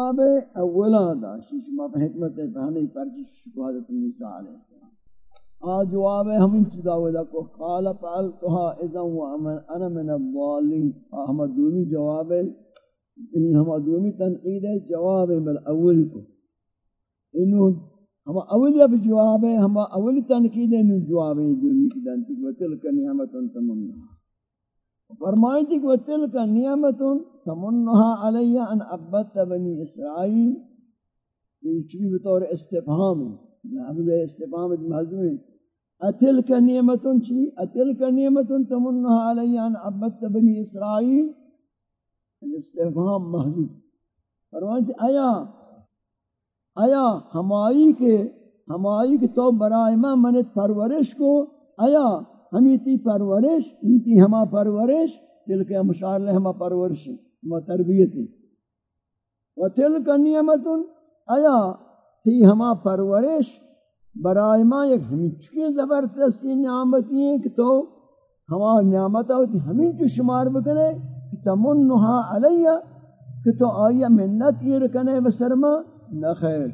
جواب اولا دا شیش ما حکمت فہمی پرچی شکوہدت موسیٰ علیہ السلام۔ آ جواب ہمیں چدا ودا کو قال فعلتها اذا وانا من الضالين احمد دومی جواب ہے۔ یعنی ان ہم دومی تنقید ہے، جواب بل اول کو۔ انو ہم اول جب جواب ہے ہم اول تنقید ہے جواب ہے دومی کی دنتی و تلک نعمت تمنها فرمائیں کہ تلک نعمت تمنها علی ان عبدت بنی اسرائیل. یہ چیز بطور استفہام ہے لفظ استفہام محضوم ہے اتلک نعمت چی؟ اتلک نعمت تمنها علی ان عبدت بنی اسرائیل. استفہام محضوم فرمائیں کہ آیا آیا ہمائی کے ہمائی کے تو برائے میں منت پرورش کو، آیا ہمی تی پرورش انتی ہما پرورش تلک مشار لے ہما پرورش، ہما تربیتی و تلک نعمت، آیا تی ہما پرورش برائے ما ایک ہمچکی زبردستی نعمتی ہیں کہ تو ہما نعمت ہوتی ہمیں جو شمار بکنے تمنہا علیہ، کہ تو آیا منت یہ رکنے بسرما نخیر۔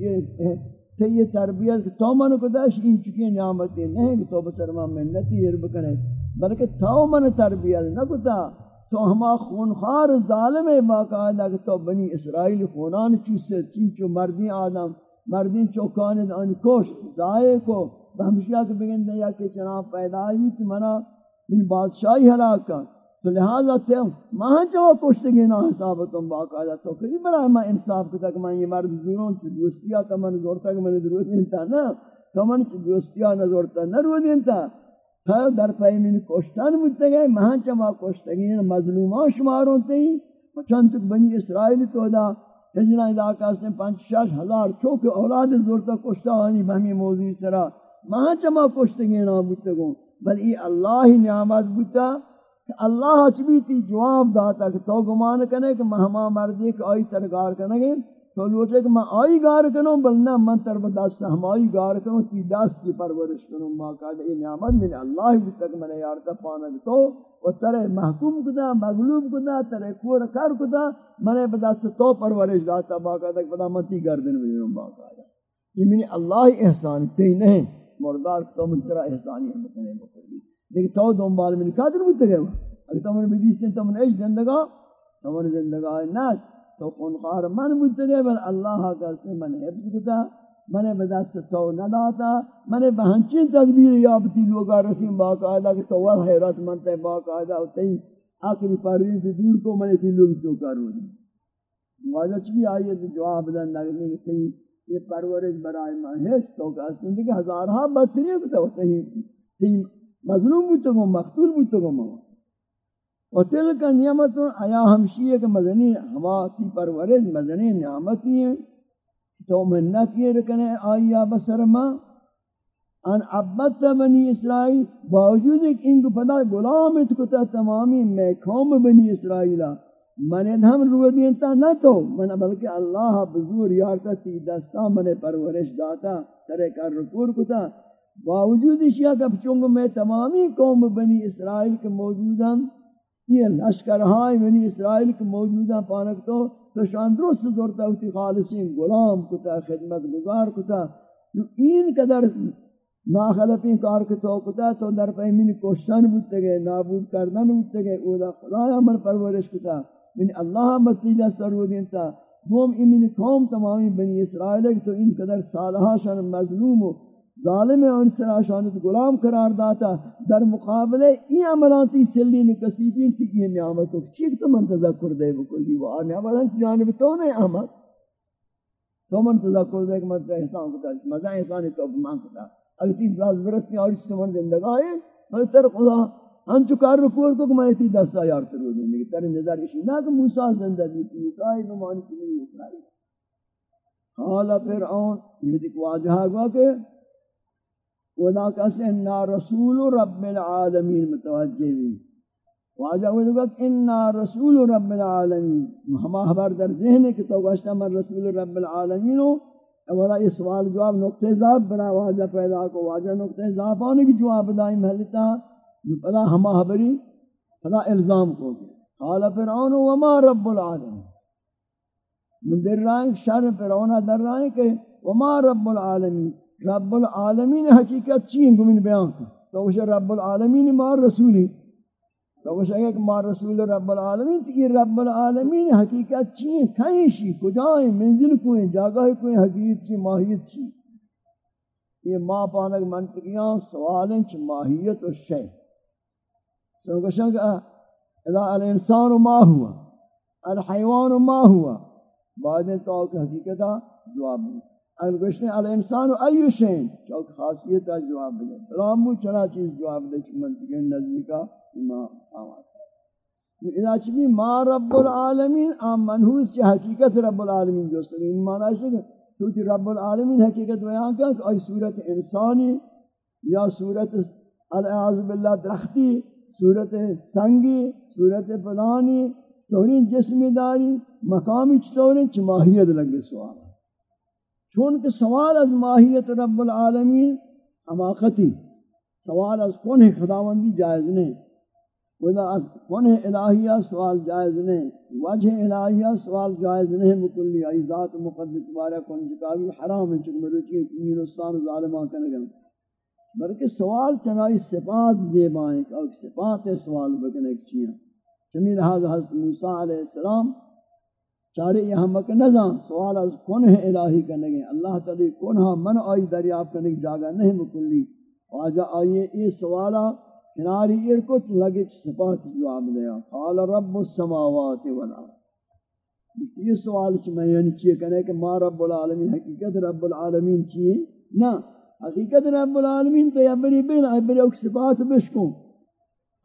یہ کہ یہ تربیت تو من کو داش ان چکی نعمتیں نہیں کہ تو بسرما منتی یہ بکنے۔ بلکہ تو من تربیت نہ کتا تو ہما خونخوار ظالم ہے باقاعدہ کہ تو بنی اسرائیل خونان چیز سے مردی آدم، مردی چوکان ان کوش زائے کو۔ ہمشیہ کے بگن دیا کہ چناب پیدا ہوئی تو منا۔ ان بادشاہی تو لہذا تے ماں چوا کشتگی نا حسابتم باقاعدہ تو کدی برای میں انصاف کو تک میں یہ مرد دوروں چی دوستیا تا من زورتا کہ من درود انتا نا تو من چی دوستیا نا زورتا نا رو دین دینتا۔ پھر در پای من کشتن بودتا گئے ماں چوا کشتگی نا مظلومان شماروں تے چند تک بنی اسرائیل تو دا ہجنا علاقہ سے پانچ شاش ہزار چوک اولاد زورتا کشتا ہانی بہمی موضوع سرا۔ ماں چما کشتگی نا بودتا گو بل ای اللہ نعمت بودتا۔ کہ اللہ چبی تی جواب داتا کہ تو گمان کنے کہ مہما مردی کہ آئی ترگار کنے گے تو لوٹے کہ میں آئی گار کنوں بلنا من تر بدست ہم آئی گار کنوں، تی دست کی پرورش کنوں باقاعدہ یہ نعمت من اللہ بھی تک میں یارتا پانا تو، و ترے محکوم کدا مغلوب کدا ترے کور کر کدا میں نے بدست تو پرورش داتا باقاعدہ کہ پدا من تی گردن بجنوں باقاعدہ یہ من اللہ احسان تی نہیں، مردار تو من ترہ احسانی ہم کنے بکر لیکن تو دنبال من قادر بودتا گئے اگر تو من بدیستیں تو من ایش زندگا، تو من زندگا ناس تو خونخار من بودتا گئے بل اللہ کا سے من حفظ کتا من بدست تو نداتا، من بہنچین تدبیر یابتی لوگا رسیم باقاعدہ کہ تو وہ حیرت منتا باقاعدہ ہوتا ہی آخری پروین سے دور کو من تی لوگ تو کرو دی واجہ چلی آئیے تو جواب دن لگنے کہ صحیح یہ پرورش برائے ماں تو کہ اس کہ ہزارہا بدتری کو تو صحیح مظلوم بودتا گو مقتول بودتا گو مو و تلک نعمت آیا ہمشی ایک مدنی ہما تی پرورش، مدنی نعمتی ہیں۔ تو منت یہ رکنے آیا بسر ما، ان عبدت بنی اسرائیل باوجود ایک انکو پدا غلام اتکتا تمامی میں قوم بنی اسرائیلہ من ہم رو دینتا نہ تو، من بلکہ اللہ بزور یارتا تی دستا من پرورش داتا، ترے کر رکور کتا۔ باوجود اشیاء کا چونگو میں تمامی قوم بنی اسرائیل کے موجوداں یہ لشکرہائی بنی اسرائیل کے موجوداں پانک تو تو شان درست زورتا ہوتی خالصین غلام کتا، خدمت گزار کتا، جو این قدر ناخلفین کار کتا کتا، تو در پیمین کوشتن بودتے گئے نابود کردن بودتے گئے اودا خدایا من پرورش کتا، من اللہ بطیجہ سرو دینتا دوم امین قوم تمامی بنی اسرائیل تو ان قدر سالہا شان مظلوم ہو ظالم ان سرا شانت غلام قرار داتا، در مقابلے ای عملانتی سلی نکسیبین تھی یہ نعمتوں چیک تو من تذکر دے بکلی وہ۔ نعمتان جانب تو نہیں احمد۔ تو من تذکر دے کہ من احسان کو کتا مزا احسانی تو مان کتا اگر تیس لاز برس کی آرش تو من زندگا ہے من تر خدا، ہم چکار رکور کو کہ میں تی دستا یار تر ہو گئی تر نظر اشی نہ کہ موسیٰ زندہ دیتی موسیٰ نمانی چلی اسرائیل حالا فرعون یہ دیکھ واجہا گوا کہ ودا کس انا رسول رب العالمین متوجہ بھی واجہ وہ وقت انا رسول رب العالمین ہما خبر در ذہن کہ تو گشتہ من رسول رب العالمین ہو اولا یہ سوال جواب نقطہ ضعف بنا واجہ پیدا کو. واجہ نقطہ ضعف آنے کی جواب دائیں محلتا پدا ہما خبری پدا الزام کو. قال فرعون وما رب العالمین. من در رائیں شر فرعون در رائیں کہ وما رب العالمین. رب العالمین حقیقت چین گمین بیان کر تو وہ رب العالمین مار رسولی. تو وہ ہے کہ مار رسول رب العالمین تو یہ رب العالمین حقیقت چین کہیں شی؟ کجائیں؟ منزل کوئیں؟ جاگہ کوئیں؟ حقیقت چی؟ ماہیت چی؟ یہ ما پانک منطقیاں، سوالیں چی ماہیت و شے. سنگشن کہ اذا الانسان ما ہوا، الحیوان ما ہوا، بعد تو کہ حقیقتا جواب دے. اگر گوشتے الانسان ایو شین چوک خاصیت کا جواب دے رامو چنا چیز جواب دے منطقی نظمی کا امام آواز اذا چبی ما رب العالمین، آم منحوس چی حقیقت رب العالمین جو سلیم معنی ہے کہ رب العالمین حقیقت بیان کیا کہ ای صورت انسانی یا صورت العاذ باللہ درختی، صورت سنگی، صورت فلانی توری جسم داری، مقامی چطوری چھ ماہیت لگے سوال. چون کہ سوال از ماہیت رب العالمین حماقتی سوال از کون ہے خداوندی جائز نہیں خدا از کون ہے الہیہ سوال جائز نہیں، وجہ الہیہ سوال جائز نہیں، مکلی ای ذات مقدس بارہ کون جکاوی حرام ہے چکہ مروچی کمینستان ظالمان کنگم بلکہ سوال چنائی صفات زیبائیں کہ اور صفات سوال بکنے کی چیئے چمی لحاظ حضرت موسیٰ علیہ السلام چارے یہاں مکہ نظام سوال از کن ہے الہی کرنے گئے اللہ تعالی کن ہاں؟ من آئی دریاب کرنے کی جاگہ نہیں مکلی۔ واجہ آئیے یہ سوالا کناری ارکت لگے صفات جواب دیا قال رب السماوات والارض۔ یہ سوال چھ میں یعنی چیئے کہنے کہ ما رب العالمین؟ حقیقت رب العالمین چیئے؟ نہ۔ حقیقت رب العالمین تو یا بری بین ای بری اک صفات بشکوں۔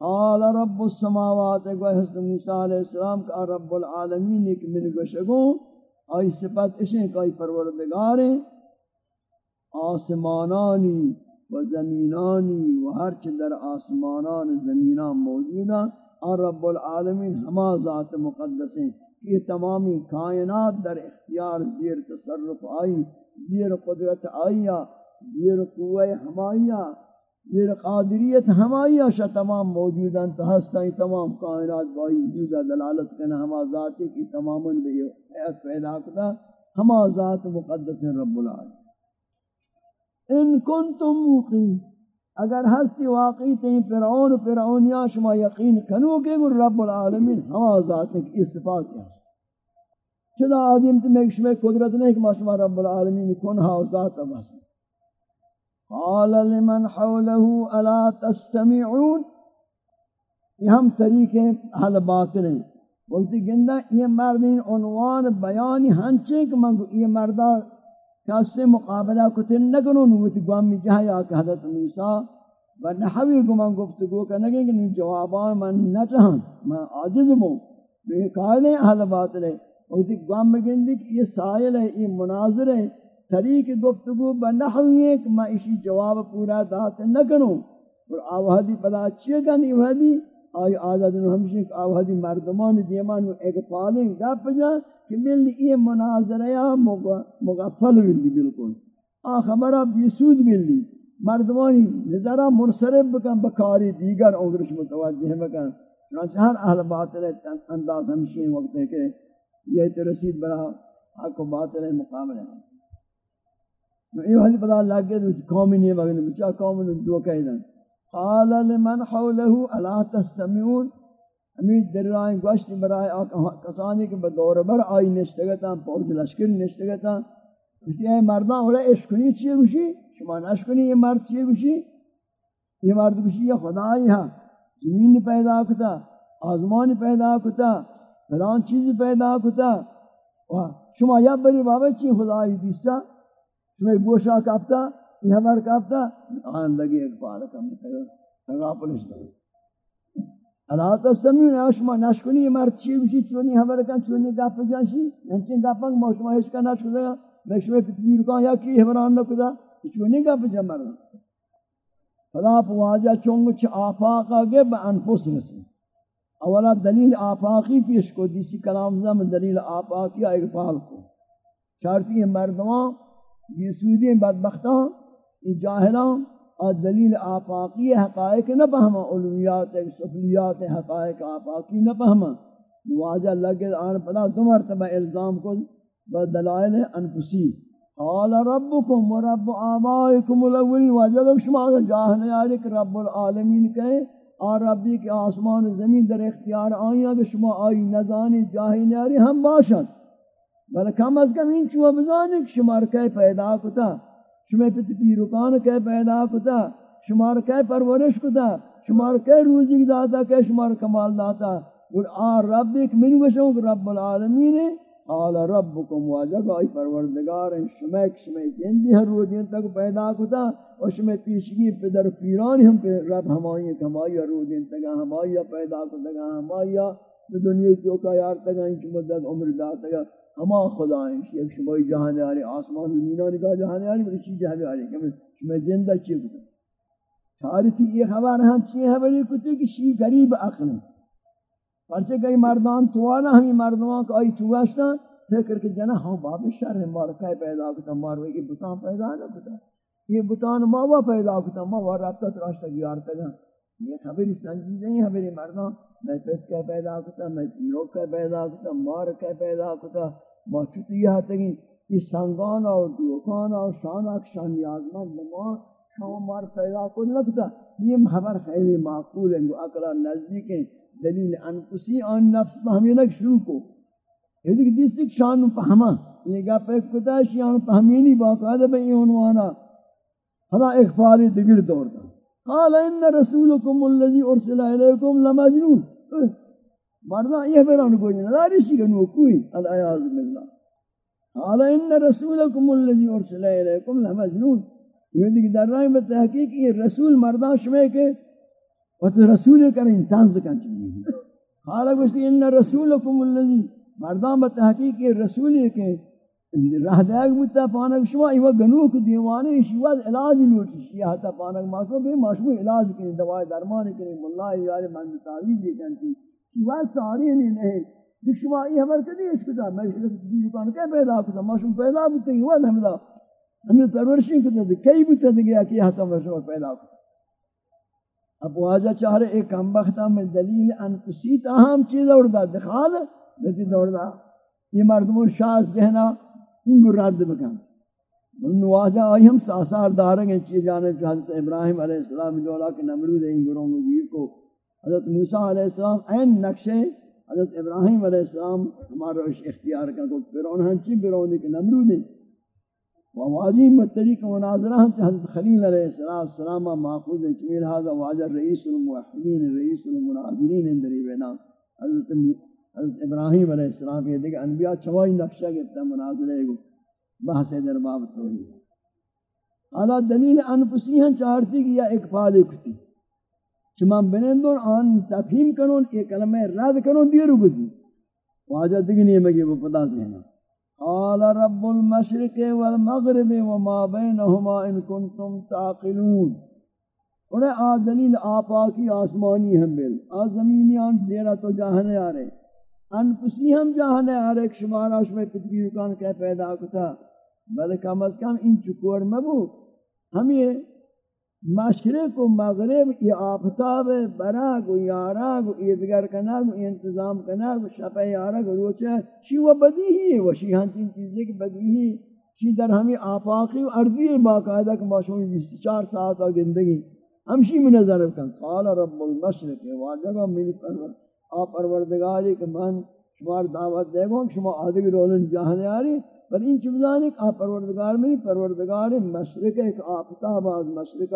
قال رب السماوات کو حضرت موسیٰ علیہ السلام کا رب العالمین ایک من گشگوں ای صفات اشیں کئی پروردگاریں، آسمانانی و زمینانی و ہر در آسمانان زمینان موجودا اور رب العالمین ہما ذات مقدس ہیں۔ یہ تمامی کائنات در اختیار زیر تصرف آئی، زیر قدرت آئیا زیر قوہ ہمائیہ زیر قادریت ہمائیہ شا تمام موجوداں تو ہستائیں تمام کائنات بائی وجودہ دلالت کرنا ہما ذاتی کی تماما بھی حیات پیدا کرتا ہما ذات مقدس رب العالمین۔ ان کنتم موقین اگر ہستی واقعی تین فرعون فرعونیا شما یقین کنو کہ رب العالمین ہما ذات کی صفات ہے۔ چدا آدم تمہیں شما قدرت نہیں کہ ما شما رب العالمین کنہا ذات بس قال لمن حوله الا تستمعون؟ یہ ہم طریقے حل باطل ہیں۔ وقتی گندہ یہ مردین عنوان بیانی ہنچے کہ منگو یہ مردہ کسی مقابلہ کتن نکنو؟ نوتی گوامی جہایا کہ حضرت موسیٰ و نحوی کو من گفتگو کرنگے کہ جوابان من نچہن من عاجز بوں یہ کہلیں حل باطل ہے وقتی گوامی گندی کہ یہ سائل ہے یہ مناظر ہے طریق گفتگو بنحوی ایک میں اسی جواب پورا دات نہ کروں۔ اور آوہدی پدا چیئے گا نہیں وحدی آئی آزاد انہوں ہمشن کہ آوہدی مردمان دیمان ایک پالیں گا پجا کہ ملی یہ مناظرہ مغفل ملی بالکل۔ آ خبرہ بیسود ملی مردمانی نظرہ منصرف بکن، بکاری دیگر اگرش متوجہ بکن۔ چنانچہ ہر اہل باطل انداز ہمشین وقت ہے کہ یہ ترسید برا، حق و باطل مقابلہ ہے یہ حدی پتہ لگ گیا تو قوم نہیں بغن بچا قوم نے جو کہہ دن قال لمن حوله الا تستمعون؟ امید در رائیں گوشت برائے کسانی کے بدور بر آئی نشتگتا پورج لشکر نشتگتا کہتی ہے مردان اولا اشکنی چیئے گوشی؟ شما نشکنی یہ مرد چیئے گوشی؟ یہ مرد گوشی یہ خدا خدای ہاں۔ زمین پیدا کتا آزمان پیدا کتا، فلان چیز پیدا کتا۔ شما یا بری بابا چی خدا خدای دیستا؟ تمہیں گوشا کافتا یہ ہمار کافتا آن لگے ایک بار کم تگا پولیس دو۔ اللہ تستمین اشما نشکنی یہ مرد چی بشی چونی ہمار کن، چونی گاپ جانشی، انچین گاپنگ ما شما ہیچ کا نشکو دگا میں شما پتبیر کن یا کی ہماران نکدا چونی گاپ جان مرد خدا پواجہ چونگ چھ آفاقا گے با انفس رسی۔ اولا دلیل آفاقی پیش کو، دیسی کلام زم دلیل آفاقی اقبال کو۔ شرطی مردمان یہ سودی بدبختان، یہ جاہلان، اور دلیل آفاقی حقائق نہ پہما علویات، سفلیات حقائق آفاقی نہ پہما نواجہ لگے آن پدا دو مرتبہ الزام کو بدلائل انفسی۔ قال ربکم و رب آبائکم الاولین واجب شما جاہنے آرے رب العالمین کہے اور ربی کے آسمان و زمین در اختیار آئیں اگر شما آئی نزانی جاہی نیاری ہم باشد۔ بلکہ کم از کم این چوہ بزانی کہ شمار کئی پیدا کتا شما پت پیروکان کئی پیدا کتا، شمار کئی پرورش کتا، شمار کئی روزی داتا، کئی شمار کمال داتا۔ اور آر رب ایک من بشوں کہ رب العالمین ہے قال ربکم واجب آئی پروردگار ہیں۔ شما ایک شما جندی ہر روزین تک پیدا کتا اور شما پیشگی پدر پیرانی ہم پہ رب ہمائی ہیں ہمائی ہر روزین تک، ہمائی پیدا کتا، ہمائی دنیا چوکا یار تک انچ مدد عمر دا تک ہما خدا ہیں ایک شما جہان آرے آسمان زمینہ نگاہ جہان آرے بلی چیز جہان آرے کہ شما جندہ چی کتا ساری یہ خبر ہم چی ہے بلی کتے کہ شی غریب عقل پرچے کئی مردان توانا ہمیں مردمان کو آئی چواشتا فکر کہ جنا ہاں باب شر ہے مار کئی پیدا کتا مارو یہ بتان پیدا نہ کتا یہ بتان ماوا پیدا کتا ماوا رابطہ تراشتا گیار تگا یہ خبری سنجی نہیں ہے میرے مردان. میں پیس کا پیدا کتا میں پیرو کا پیدا کتا مار کا پیدا کتا ما چوتی یہ تگی یہ سنگان اور دوکان اور شان اکشان نیازمند لما شما مار پیدا کو لگتا یہ خبر خیلی معقول ہے اقلا نزدیک ہیں دلیل انفسی آن نفس پہمی لگ شروع کو. یہ دیکھ دیسی شان پہما یہ گا پہ کتا شیان پہمینی باقاعدہ بے عنوانا. ہلا اخفاری دگر دور دا قال ان رسولکم اللذی ارسل علیکم لمجنون. مردہ یہ بیران کو جنہ داری سی گنو کوئی الایاز باللہ قال ان رسولکم اللذی ارسل علیکم لمجنون یہ دیکھ در رائے میں تحقیق یہ رسول مردہ شمع کے و تو رسول کریں تنز کن چیزی حالا گوشتی ان رسولکم اللذی مردان بتحقیق یہ رسول کہ رہ دیگ متا پانک شما ایوہ گنوک دیوانے شیوہ علاج لوٹی شیعہ تا پانک ماشو بے ماشو علاج کریں دوائی درمان کریں واللہ یار من تعویز یہ کہنتی شیوہ ساری نہیں نہیں۔ دیکھ شما، یہ ہمار کدی اس کتا؟ میں شلک دی دکان کہ پیدا کتا؟ ماشو پیدا بتا ہی وہاں ہمیں ہمیں ترورشیں کتا دی، کئی بتا دی گیا کہ یہ ہتا ماشو پیدا کتا۔ اب واجہ چاہ رہے، ایک ہم بختہ میں دلیل انفسی تاہم چیز اور دا دخال لیتی دور دا۔ یہ مردمون شاز رہنا ان کو رد بکن۔ ان واجہ آئی ہم ساسار دارنگے چیز جانے حضرت ابراہیم علیہ السلام جولا کے نمرود ہیں گروں گیر کو۔ حضرت موسیٰ علیہ السلام این نقشے حضرت ابراہیم علیہ السلام ہمارا اختیار کا کو فرعون ہنچی فرعون کے نمرود ہیں۔ وواجی مطریق مناظرہ ہم حضرت خلیل علیہ السلام محفوظ چمیل حاضر واجر رئیس الموحدین، رئیس المناظرین اندری بینا حضرت حضرت ابراہیم علیہ السلام یہ دیکھ انبیاء چوائی نقشہ گفتا مناظرہ گو بحث در باب حالا دلیل انفسی ہیں چارتی کہ یا اکفال کتی۔ چما بنندون، آن تفہیم کنون ایک کلمہ رد کنون دیرو گزی. واجہ دگنی مگی وہ پتا سہنا قال رب المشرق والمغرب وما بينهما ان كنتم تعقلون. انہیں آ دلیل آپا کی آسمانی ہم بل آ زمینی آن دیرہ تو جاہنے آ رہے انفسی ہم جاہنے آ رہے شمارا اس میں کتبی رکان کہہ پیدا کتا. بلکہ کم از کم ان چکور مبو. ہم یہ مشرق و مغرب یہ آفتاب براگ و یاراگ و ایدگر کناگ و انتظام کناگ و شپہ یاراگ و روچہ چی وہ بدی ہی ہے وہ شی تین چیزیں کی بدی ہی چی در ہمیں آفاقی و عرضی باقاعدہ کہ ماشومی بیس چار ساعت زندگی۔ ہمشی میں نظر کن قال رب المشرق واجبہ میری پرور، آپ پروردگاری کہ من شمار دعوت دے گو شما آدھگی رولن جاہنے آ رہی بل این چیزان ایک آپ پروردگار میں پروردگار مشرق ایک آفتاب از مشرق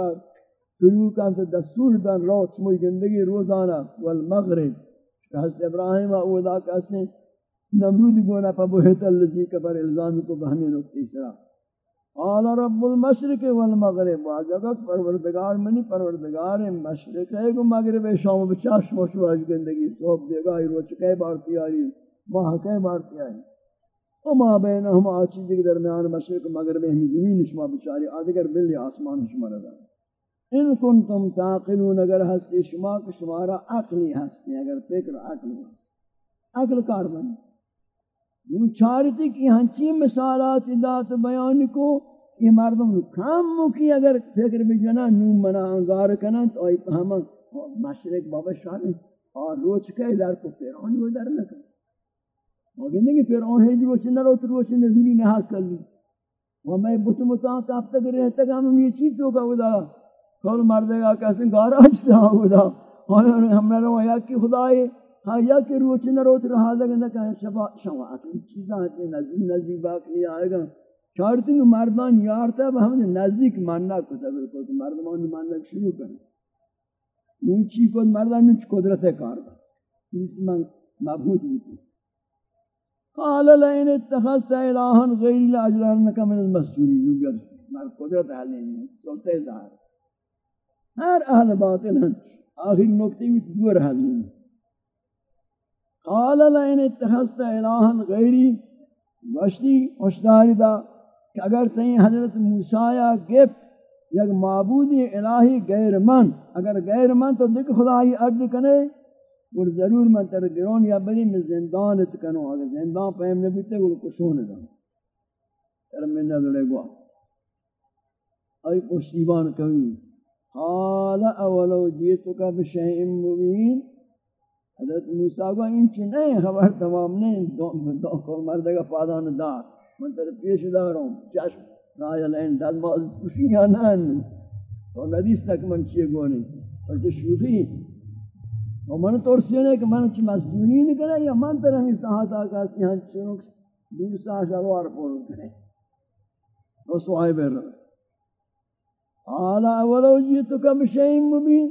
شروع کن تو دستور بن رو چموی زندگی روزانہ۔ والمغرب حضرت ابراہیم اولا کہتے نمرود گونا پا بہت اللذی کبر الزامی کو بہمی نکتی سرا قال رب المشرق والمغرب۔ واجبت پروردگار منی، پروردگار مشرق ہے کہ مغرب شام بچاش موشو آج زندگی صحب دیگا ہی روچ کئی بارتی آئی ماہ کئی بارتی آئی وما بینہم آچیز کے درمیان مشرق مغرب ہمی زمین شما بچاری آدگر بلی آسمان شما رضا ان کنتم تاقلون اگر ہستی شما کہ شمارا عقلی ہستی اگر فکر عقل ہستی عقل کار بنی یوں چارتی کی ہنچی مثالات دات بیان کو، یہ مردم کام مکی اگر فکر بجنا نوم منا انگار کنا تو آئی پہما مشرق بابا شاہ اور روچ کے در کو پیرانی وہ در لکن مگر نہیں کہ پھر ہے جو چنہ رو تو روش نزلی نہ کر لی وہ میں بت متا تب تک رہتا گا ہم یہ چیز تو کا خدا کول مردے گا کیسے گارا اچھتا خدا ہم نے رو یا کہ خدا ہے ہاں یا کہ روچ نہ روت رہا لگا نہ کہ شفا شوا چیزاں ہیں نزدیک نزدیک باقی آئے گا چارتن مردان یارتا ہے ہم نے نزدیک ماننا کو تھا بالکل مردمان ماننا شروع کریں نوچی کو مردان نوچ قدرت کار بس. اس میں مبہوت ہوتی قال لئن اتخذت الہا غیر لاجرنک من المسجونین نگر مر قدرت حل نہیں سلطے ظاہر ہر اہل باطل ہیں آخر نکتے میں دور حل نہیں قال لئن اتخذت الہا غیری وشتی اشداری دا کہ اگر تہیں حضرت موسیٰ یا گفت یک معبودی الہی غیر من، اگر غیر من تو دیکھ خدای عرض کنے اور ضرور من تر گرون یا بری میں زندان کنو اگر زندان پہم نبی تے وہ کشون دا تر میں نہ لڑے گوا ای پشتیبان کبھی قال اولو جیتو کا بشیء مبین۔ حضرت موسیٰ کو ان چی چنے خبر تمام نے دو کل مردے کا پادان دار۔ من تر پیش داروں چشم رائے لین دل باز کشی یا نان تو ندیس تک من چیئے گونے۔ اور تو شوخی اور من ترسینے کہ من چی مسجونی نہیں کرے یا من تر ہمیں ساہتا کہتے ہیں ہاں چنوک دور ساہ شروار پورن کرے وہ سوائی بیر رہا آلا اولو جیتو کا بشیم مبین۔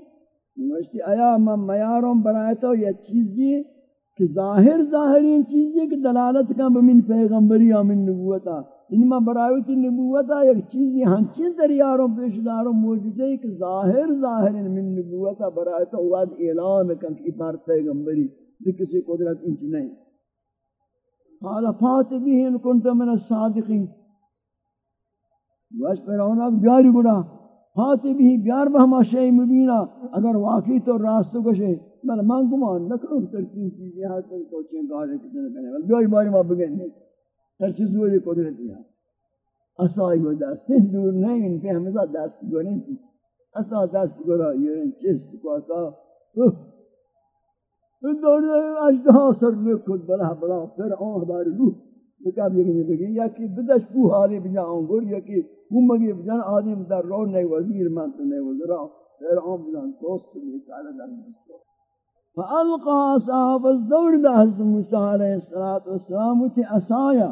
نوشتی، آیا من میاروں برایتا یا چیزی کہ ظاہر ظاہرین چیزیں کہ دلالت کا بمن پیغمبری یا من نبوتا۔ ان انما برایت نبوتا ایک چیزی ہنچین دریاروں پیشداروں موجود ہے کہ ظاہر ظاہر من نبوتا برایت وعد اعلان کن کی بار پیغمبری. دی کسی قدرت انچ نہیں قال فات بھی ان کنت من الصادقین واش پر اونک بیاری گڑا فات بھی بیار بہما شئی مبینہ اگر واقعی تو راستو کشے بل من گمان نکنو ترکین چیزی ہاں تو کوچیں گاڑے کتنے کنے بیاری باری ما بگن. نہیں ہر چیز زوری قدرت میاد اصای و دست دور نہیں پہ ہمزا دست گونه اسا دست گرا یہ چیز کو اسا این دور اجده سر نکد بلا بلا پھر اون ہمارے فرعون بر روح بکم لگی یا کہ بدش بو حالے بنا اون بجا یا کہ اون مگی بجان آدم در رو نہیں وزیر من تو نہیں وزرا پھر اون بجان دوست بیتاره در مستو فالقى اصحاب الزور دهست موسى عليه الصلاه والسلام تي اسايا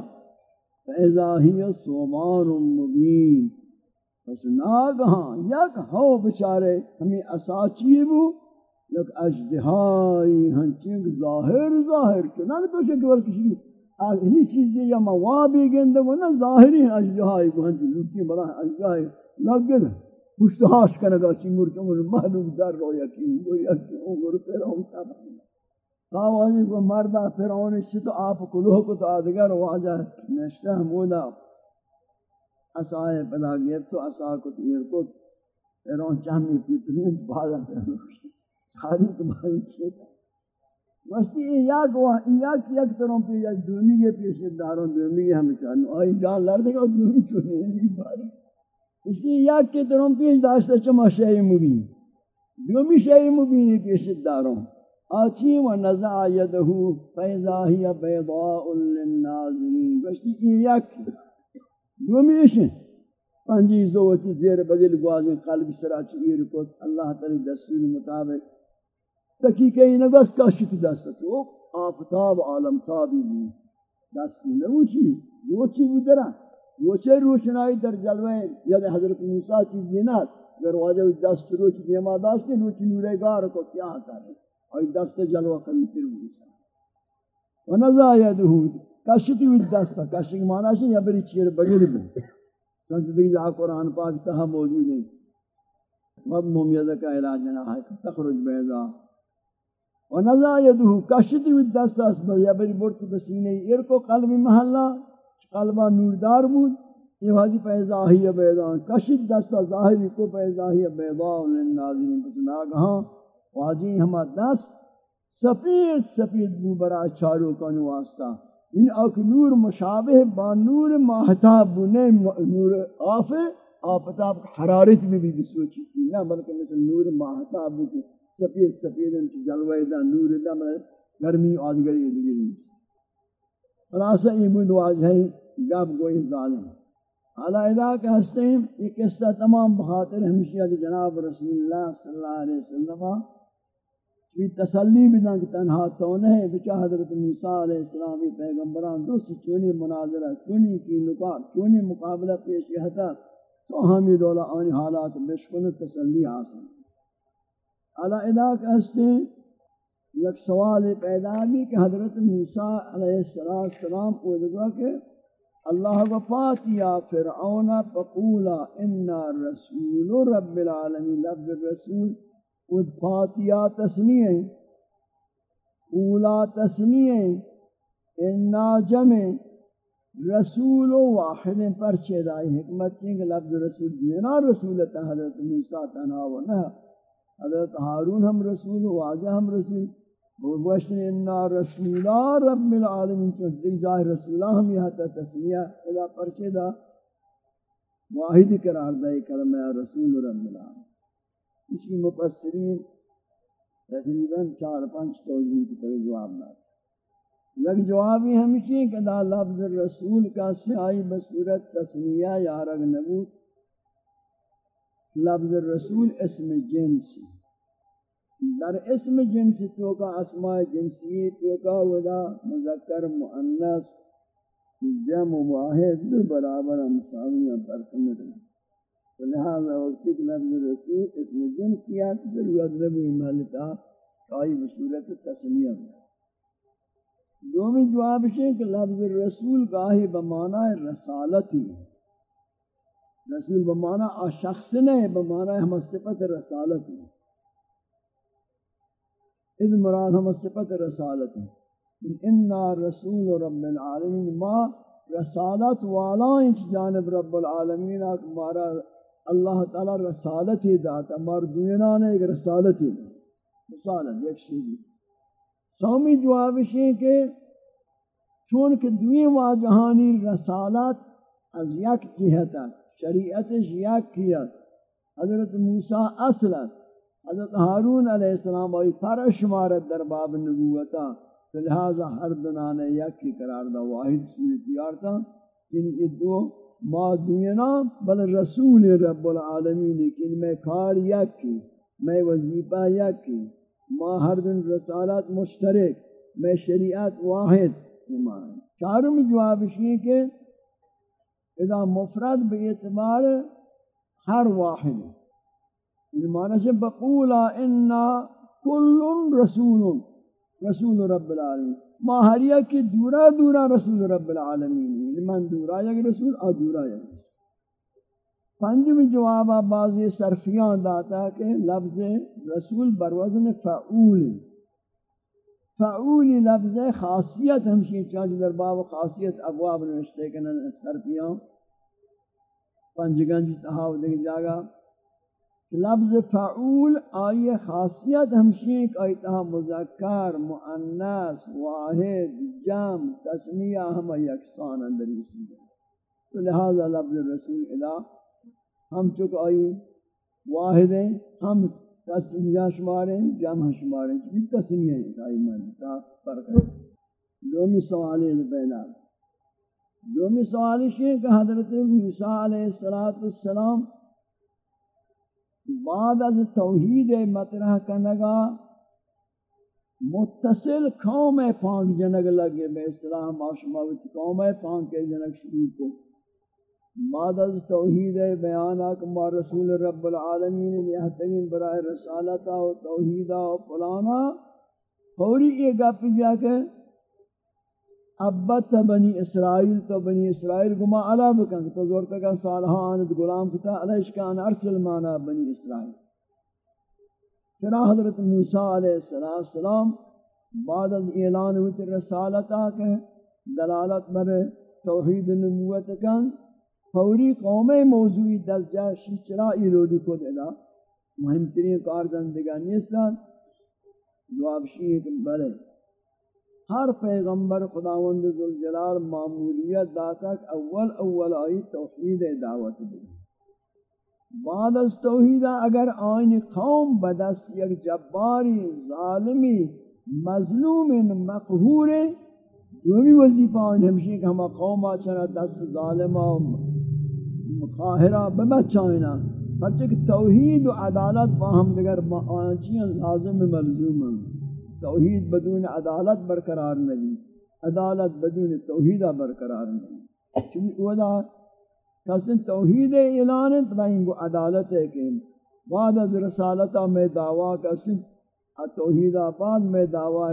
فاذا هي صومار مبين۔ پس ناگہاں، یک ہو بچارے، ہمیں اساچی بو؟ یک اجدہائی ہنچنگ ظاہر ظاہر چنانکہ تو سے گور کسی اگلی چیزیں یا موابی گندے وہ نہ ظاہری اجدہائی کو ہنچنگ لوٹی بڑا اجدہائی۔ لگ پشتهاش کنه گا چی مرکمون معلوم در رو یکی دو یکی اون گرو فرعون تبا آوازی کو مردا فرعون چی تو آپ کلوہ کو تو آدگر واجہ نشتہ مودا اسائے پدا گیب تو اسا کو تیر کو فرعون چاہمی پیتنی بھالا فرعون. ساری تمہاری چیتا مستی یا کو یا کیا طرح پہ یا دومی کے پیش داروں دومی کے ہمیں چاہنو آئی جان لڑ دے گا دومی چونے نہیں باری. اس لیے یا کہ درم پیش داشتا چما شئی مبین دومی شئی مبینی پیش داروں آچی و نزع یدہو فیضا ہی بیضاء للناظرین گشتی این یک دومی اشن پنجی زوتی زیر بگل گوازن قلب سراچی ایر کت اللہ تعالی دستور مطابق۔ تکیکہ ہی نگست کاشتی دستا تو۔ آفتاب عالم تابی بھی دستی نوچی نوچی بودرہ روچے روشنائی در جلوے یعنی حضرت موسیٰ چیزی نہ دروازے دست روچ دیما داشتے روچ نورے گار کو کیا کرے اور دست جلوہ کمی تر موسیٰ و نزا یدہو، کشتی ہوئی دستا کشتی مانا شی یا بری چیر بگیر بھی چونکہ دیکھ جا، قرآن پاک تہا موجود ہے مضموم یدکا علاج نہ ہے تخرج بیضا۔ و نزا یدہو، کشتی ہوئی دستا یا بری برتی بسینے ارکو قلب محلہ، قلبہ نوردار بود یہ واجی پیزاہی بیضان کشید دستا ظاہری کو پیزاہی بیضان للناظرین پس ناگہاں۔ واجی ہما دست سفید سفید بو برا چارو کنو واسطہ۔ ان اک نور مشابہ با نور ماہتاب بو نہیں نور آف آفتاب حرارت میں بھی بسوچی تھی۔ نہ بلکہ مثل نور ماہتاب بو سفید سفید جلوہ دا نور دا گرمی آدگری دیگری خلاصہ یہ بود واجہ گاب گوئی ظالم۔ حالا ادا کہ ہستے ہیں یہ قصہ تمام بخاطر ہمشیہ جناب رسول اللہ صلی اللہ علیہ وسلم بھی تسلی بدن کہ تنہا تو نہیں بچا حضرت موسیٰ علیہ السلامی پیغمبران دوست چونی مناظرہ، چونی کی نکات، چونی مقابلہ پیش یہتا تو ہمیں دولا آنی حالات بشکن تسلی حاصل۔ علا ادا کہستے ہیں یک سوال پیدا بھی کہ حضرت موسیٰ علیہ السلام کو دکھا کہ اللہ وفات یا فرعون فقولا، انا رسول رب العالمین لفظ الرسول خود فاتیا تسنیے اولا تسنیے انا جمع رسول واحد پر چیدائی حکمت چنگ لفظ رسول دینا رسولتا حضرت موسیٰ تناو نہ، حضرت حارون ہم رسول واجہ ہم رسول وشن انا رسولا رب العالمین، چون دی جائے رسولہ ہم یہاں تا تسلیہ ادا پرچے واحد قرار دائی کلمہ رسول رب العالمین۔ اسی مفسرین تقریباً چار پانچ توجیہ کی طرح جواب دار یک جوابی ہمشی کہ دا لفظ رسول کا سیائی بصورت تسلیہ یا رگ نبوت۔ لفظ رسول اسم جنسی در اسم جنسی تو کا اسماء جنسی تو کا ودا مذکر، مؤنث، جمع، واحد، دو برابر مساویاں برکمت لہذا وقتی کہ لفظ رسول اسم جنسیات ضرورت نبوی محلتا کائی بصورت تسمیہ دومی جواب ہے کہ لفظ رسول گاہی بمانا رسالتی. رسول بمانا شخص نے بمانا ہم صفت رسالتی. اذ مراد ہم صفت رسالتی. انا رسول رب العالمین ما رسالت والا انچ جانب رب العالمین مارا اللہ تعالی رسالت ہی داتا مردوینا نے ایک رسالت ہی داتا رسالت ایک شیئی سومی جوابش ہے کہ چون کہ دوی واجہانی رسالت از یک جہتا شریعتش یک کیت حضرت موسیٰ اصلت حضرت حارون علیہ السلام آئی پر شمارت در باب نبوتا لہذا ہر دنانے یک کی قرار دا، واحد صورتیارتا ان کی یعنی دو ما دوینا بل رسول رب العالمین لیکن میں کار یک کی میں وظیفہ یک کی ما ہر دن رسالت مشترک، میں شریعت واحد ایمان. چارم جواب یہ کہ اذا مفرد بے اعتبار ہر واحد. یعنی ایمان سے بقولا انا کل رسول رسول رب العالمین. ماہریہ کی دورا دورا رسول رب العالمین یعنی من دورا یک رسول آ دورا یک پنجم جواب بعضی صرفیان داتا کہ لفظ رسول بروزن فعول فعول لفظ خاصیت ہمشی چانچ در باب خاصیت ابواب نوشتے کنن صرفیان۔ پنجگنج تحاو دیکھ جاگا۔ لفظ فعول آئی خاصیت ہمشی کہ آئیتا مذکر، مؤنث، واحد جم تسنیہ ہم یکسان اندر اسی تو لہذا لفظ رسول الہ ہم چک آئی واحد ہیں ہم تسنیہ شماریں جمع شماریں بھی تسنیہ ہے آئی من، تا فرق ہے دومی سوالی پہلا دومی سوالی ہے کہ حضرت موسیٰ علیہ السلام بعد از توحید مطرح کنگا، متصل قوم پانک جنگ لگے، بے اصطلاح معاشمہ قوم پانک جنگ شروع کو۔ بعد از توحید بیانہ کما رسول رب العالمین نے یہتگین برائے رسالتا و توحیدہ و پلانا فوری یہ گپ جا کے ابت بنی اسرائیل تو بنی اسرائیل گما علا بکن تو زورتا کا صالحہ آنت غلام کتا علیش کان ارسل مانا بنی اسرائیل. چرا حضرت موسیٰ علیہ السلام بعد از اعلان ہوت رسالتا کے دلالت بر توحید نبوت کن، فوری قوم موضوعی دلجہ شیچرا ایلودی کو دینا مہمترین کاردندگان نیستان جواب شیئے کہ بلے. ہر پیغمبر خداوند ذوالجلال معمولیت داتا کہ اول اول آئی توحید دعوت دی۔ بعد از توحید اگر آئین قوم بدست یک جباری ظالمی مظلوم مقہور دومی وظیفہ ان ہمشی کہ ہما قوما چنا دست ظالمہ و مقاہرہ بمچائنا ہرچہ کہ توحید و عدالت باہم دیگر آنچیاں لازم ملزوم ہیں توحید بدون عدالت برقرار نہیں، عدالت بدون توحیدہ برقرار نہیں۔ چونکہ ودا کسن توحید اعلان ہے تدائیں گو عدالت ہے کہ بعد از رسالتہ میں دعویٰ کسن توحیدہ بعد میں دعویٰ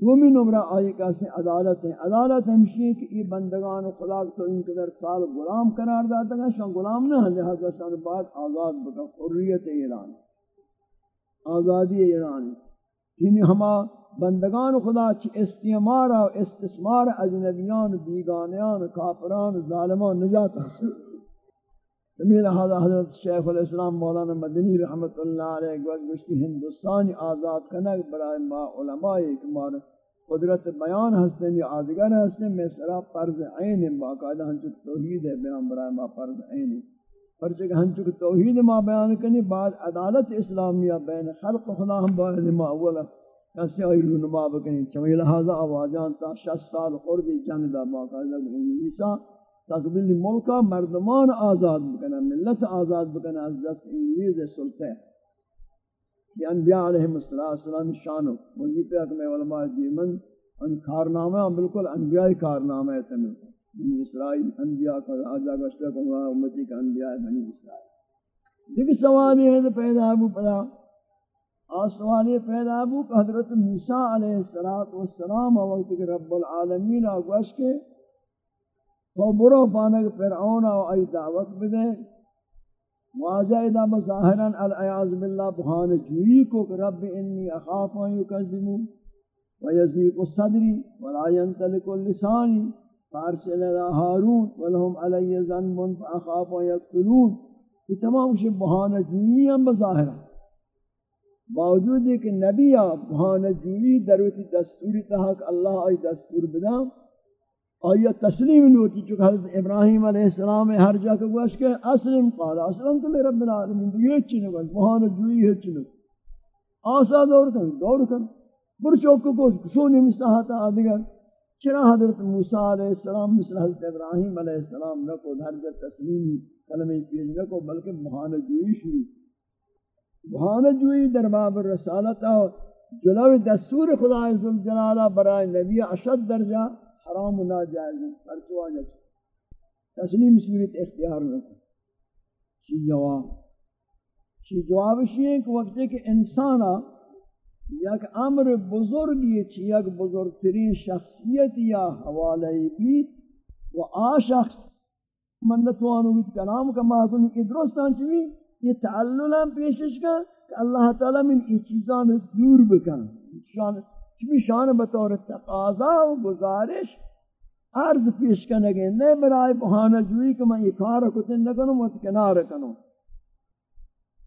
دومی نمرہ آئی کسی عدالت ہیں عدالت ہمشی کہ یہ بندگان خدا تو ان قدر سال غلام قرار داتا گا شان غلام نہ لہذا شان بعد آزاد بکا حریت ایران آزادی ایران یعنی ہما بندگان خدا چی استعمار و استثمار اجنبیان و بیگانیان و کافران و ظالمان نجات حاصل. میرا حضرت حضرت شیخ الاسلام مولانا مدنی رحمت اللہ علیہ گوشتی ہندوستانی آزاد کنک برای ما علماء اکمار قدرت بیان ہستن یا آدگر ہستن، میں سرا فرض عین باقاعدہ ہنچک توحید ہے بیان برای ما فرض عین ہے پرچہ کہ ہنچک توحید ما بیان کنی، بعد عدالت اسلامیہ بین خلق خدا ہم باید ما اولا، کسی آئی رونما بکنی۔ چوئی لہذا آوازان تا شست سال خوردی، جنگ دا باقاعدہ عیسیٰ، تقبیل ملکا مردمان آزاد بکنا، ملت آزاد بکنا از دست انگلیز سلطہ یہ انبیاء علیہ السلام شانو وظیفہ اکمہ علماء دیمن، ان کارنامہ، بالکل انبیاء کارنامہ ہے تمہیں۔ بنی اسرائیل، انبیاء کا آجا گشتہ کو ہوا، امتی کا انبیاء بنی اسرائیل۔ دیکھ سوال یہ ہے پیدا ابو پدا۔ آج سوال یہ پیدا ابو کہ حضرت موسیٰ علیہ السلام وقت کہ رب العالمین آگوش کے تو برو پانے پانک فرعون و ای دعوت بدے۔ واجہ ادا مظاہرا العیاض باللہ بحان جوئی کو کہ رب انی اخاف ان یکذبون ویزیق صدری ولا ينتلق اللسانی۔ فارسل الى ہارون ولہم علی ذنب فاخاف ان یقتلون، یہ تمام شب بحان جوئی ہم مظاہرہ باوجود ہے کہ نبی بحان جوئی دروتی دستوری تحق اللہ ای دستور بدام، آیا تسلیم نوتی چکہ حضرت ابراہیم علیہ السلام ہر جا کے گوش کے اسلم قال اسلم تو رب العالمین، تو یہ چیز نگوش وہاں جوئی ہے چیز آسا دور کن دور کن بر چوک کو کوش کشونی مستحاتا آدگر چرا حضرت موسیٰ علیہ السلام مثل حضرت ابراہیم علیہ السلام نکو ہر جا تسلیم کلمہ پیج نکو، بلکہ بہانہ جوئی شروع بہانہ جوئی در باب الرسالت جلو دستور خدا عزل جلالہ برای نبی اشد درجہ حرام و ناجائز پرچو آجا تسلیم صورت اختیار رکھو چی جواب؟ چی جواب ہے کہ وقت کہ انسانا یک امر بزرگی چی؟ یک بزرگترین شخصیت یا حوالہ بیت و آ شخص. من نتوانو بیت کلام کا محکوم کی درستان چوی یہ تعلل ہم پیشش کا کہ اللہ تعالی من ای چیزان دور بکن. شان چمی شان بطور تقاضا و گزارش عرض پیش کنگے نئے برائے بہانہ جوئی کہ میں یہ کار کتن نکنوں مت کنار کنوں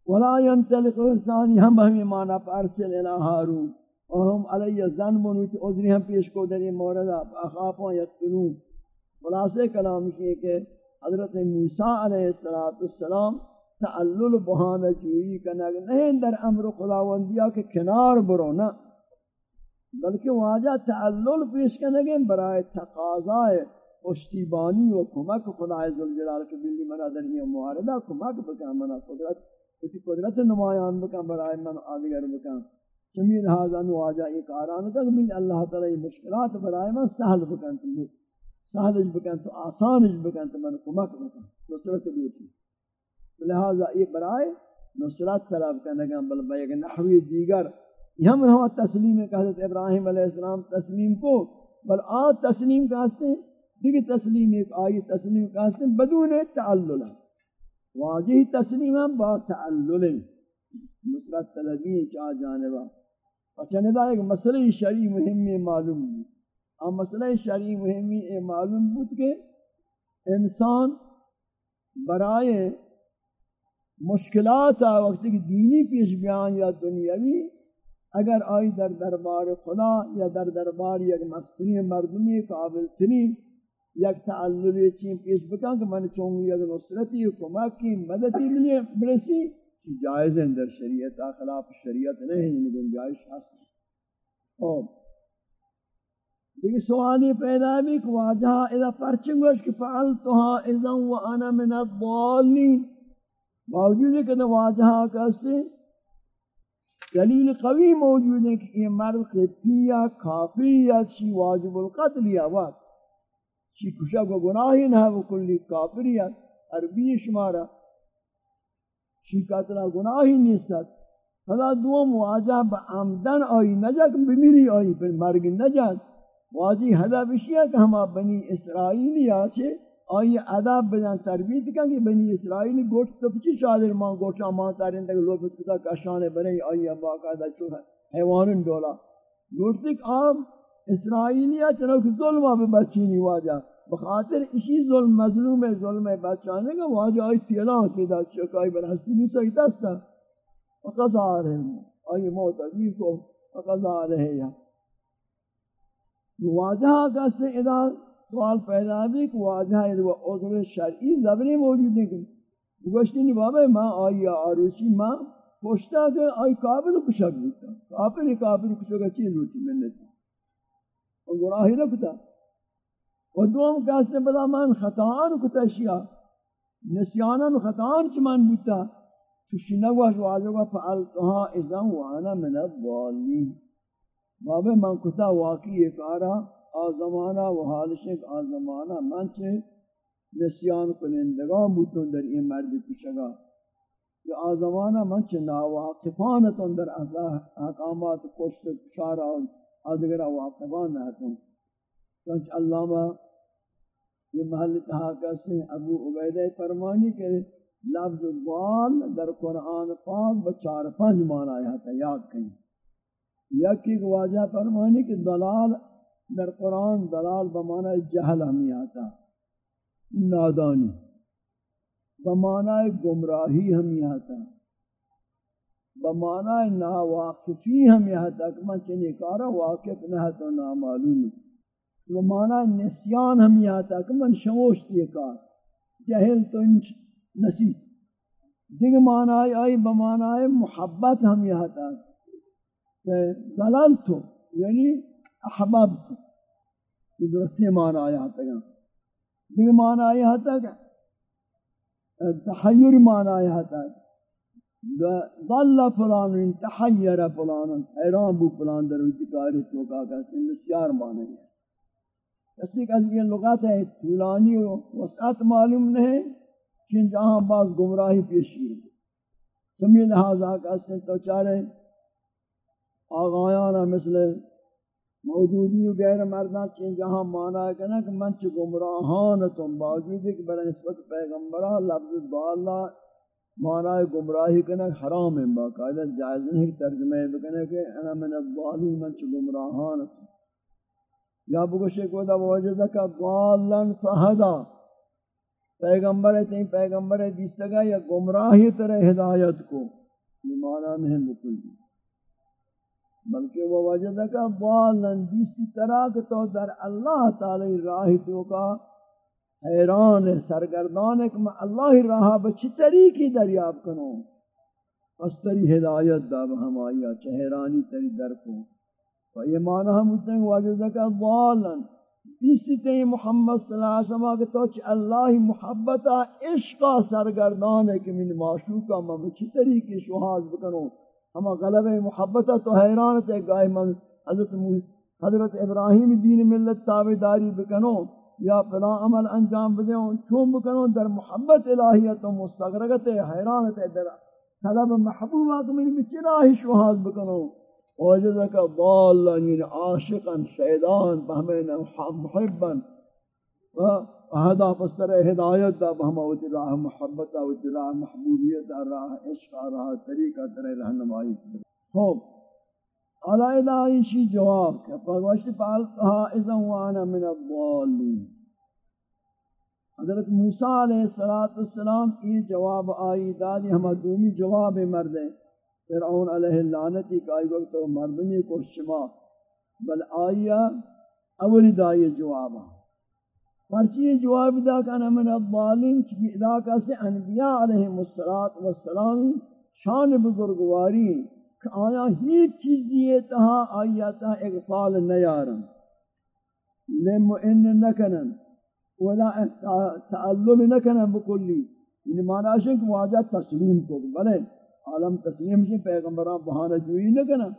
ولا ينتلق انسان ہم ہمیں مانا پارسل الہ ہارون وهم علی ذنب وت عذری ہم پیش کو در مورد اخافوں یقتلون. خلاصے کلام یہ کہ حضرت موسی علیہ السلام تعلل بہانہ جوئی کنگ نہیں در امر خداوندیہ کے کنار برو نہ بلکہ واجہ تعلل پیش کرنے گے برائے تقاضائے پشتیبانی و کمک خدا عزوجلال کے بلی منا در یہ معارضہ کمک بکا منا قدرت. کسی قدرت نمایان بکا برائے من آدگر بکا چمی لہذا نواجہ ایک آران کا من اللہ تعالی مشکلات برائے من سہل بکن تو سہل بکن تو آسان بکن تو من کمک بکن. نصرت دوتی لہذا یہ برائے نصرت طلب کرنے بل بیگ نحوی دیگر. ہم ہوا تسلیم کہ حضرت ابراہیم علیہ السلام تسلیم کو، بل آ تسلیم کا ہستے دیکھ تسلیم ایک آئی تسلیم کا ہستے بدون تعلل. ہے واجہ تسلیم ہم با تعلل نصرت طلبی چاہ جانبا. اچھا دا ایک مسئلہ شرعی مہمی معلوم ہے ہم مسئلہ شرعی مہمی معلوم بود کہ انسان برائے مشکلات وقت کی دینی پیش بیان یا دنیاوی اگر آئی در دربار خدا یا در دربار یک مصری مردمی قابل ترین یک تعلل چین پیش بکن کہ من چونگی یک نصرتی کمکی مددی ملی برسی، چی جائز ہیں در شریعت خلاف شریعت نہیں ہے گنجائش حاصل خوب دیکھ سوالی پیدا بھی کہ واجہ اذا پرچنگوش کہ فعلتها اذا وانا من الضالین. باوجود ہے کہ واجہ کہتے دلیل قوی موجود ہے کہ یہ مرد خطیہ کافریہ چی واجب القتل یا وقت. چی کشا کو گناہی نہ وہ کلی کافریہ عربی شمارا چی قتلہ گناہی نیست فلا دوم واجہ با عمدن آئی نجا بمیری آئی پھر مرگ نجا واجی حدا بشیہ کہ ہما بنی اسرائیلی آچے آئی عذاب بدن تربیت کن کہ بنی اسرائیل گوشت تو پچی شادر ماں گوشت ماں تارین تک لوپت کتا کشان بنے آئی ابا قائدہ چو حیوانن ڈولا۔ گوشت ایک عام اسرائیلیا چنو کہ ظلم آبی بچینی واجہ۔ بخاطر اسی ظلم، مظلوم ظلم بچانے کا واجہ، آئی تیلان کی دا چکائی بنا سلوسا ہی دستا فقط آ رہے ہیں۔ آئی موت عزیز کو فقط آ رہے ہیں۔ واجہ کا سے ادا سوال پیدا بھی کہ واجہ ہے، وہ عذر شرعی زبری موجود ہے کہ۔ گوشتی نہیں بابا ماں آئی آروچی ماں پوچھتا کہ آئی قابل کشک بیتا قابل قابل کشک چیز ہوتی، میں نے اور گناہی رکھتا اور دوم کہاستے بلا من خطان کتا شیا. نسیانا خطان چمان بیتا چوشی نگوش واجہ فعلتها ازن وانا من الضالین بابا من کتا واقعی ایک آرہ آزمانہ و حالشک آزمانہ منچے نسیان کنندگان بوتون در این مرد پیشگا. یا آزمانہ منچے ناواقفانتون در احکامات کشت شارع آدگر واقفان نہتون چونچہ علامہ یہ محل تحا کسی ابو عبیدہ فرمانی کہ لفظ ضال در قرآن پاک بچار پنج مانا آیا تھا، یاد کہیں یکی واجہ فرمانی کہ دلال در قرآن دلال بمعنی جہل ہمیں آتا، نادانی بمعنی گمراہی ہمیں آتا۔ بمعنی ناواقفی ہمیں آتا کہ من چنی کارا واقف نہ تو نامعلوم بمعنی نسیان ہمیں آتا کہ من شموشتی کار۔ جہل تو نسی دیکھ معنی آئی بمعنی محبت ہمیں آتا کہ دلال تو یعنی احببت یہ درستی معنی آیا تھا دیکھ معنی آیا تھا تحیر معنی آیا تھا ضل فلان تحیر فلان حیران بو فلان در انتکاری توقع کا سن بسیار معنی ہے کسی کا یہ لغت ہے طولانی و وسعت معلوم نہیں کہ جہاں بعض گمراہی پیشی ہے سمی لحاظہ کا سن تو چارے آغایانا مثل موجودی و غیر مردان چین جہاں مانا ہے کہ کہ من چھ گمراہان تم باوجود ہے کہ برا نسبت پیغمبرہ لفظ بالا مانا ہے گمراہی کنا حرام ہے باقاعدہ جائز نہیں ترجمہ ہے کنا کہ انا من الضالین، من چھ گمراہان یا بگوشے کو دا وجدہ کا ضالن فہدا پیغمبر ہے تین پیغمبر ہے دیستگا یا گمراہی طرح ہدایت کو. یہ مانا نہیں بکل دی بلکہ وہ وجدہ کا بالن دیسی طرح کہ تو در اللہ تعالی راہ تو کا حیران سرگردان کہ میں اللہ راہ بچی طریقی دریاب کنوں پس تری ہدایت دا ہم آیا چہرانی تری در کو۔ تو یہ معنی ہم ہوتے ہیں وجدہ کا دیسی تے محمد صلی اللہ علیہ وسلم کہ تو چھ اللہ محبتا عشقا سرگردان ہے کہ من معشوقا میں بچی طریقی شہاز بکنوں ہما غلب محبت تو حیران تے گائے من حضرت حضرت ابراہیم دین ملت تابعداری بکنو۔ یا فلا عمل انجام بدے چون بکنو در محبت الہیت و مستغرقت حیران تے در طلب محبوبہ کو من بچراہی شوہاز بکنو وجدک ضالا یعنی عاشقا شیدان فہمین محبا ہدا پستر ہدایت دا، بہما وتی راہ محبت دا، وتی راہ محبوبیت دا، راہ عشق راہ طریقہ تر رہنمائی۔ خوب علیہ عائشی جواب کہ پروشت پالتہا اذا وانا من الضالین. حضرت موسیٰ علیہ السلام یہ جواب آئی دادی، ہم دومی جواب مردے فرعون علیہ اللعنتی کا آئی وقت مردنی کو شما بل آئیا اولی دائی جواب. پرچی جواب دا کنا من الضالین کی علاقہ سے انبیاء علیہ السلام شان بزرگواری کہ آیا ہی چیزی ہے تہا آیا تہا اغفال نیارن۔ لمؤن نکنن۔ ولا تعلل نکنن بکلی۔ یعنی معنی ہے کہ واجہ تسلیم کو۔ بلے، عالم تسلیم سے پیغمبران بہانہ جوئی نکنن۔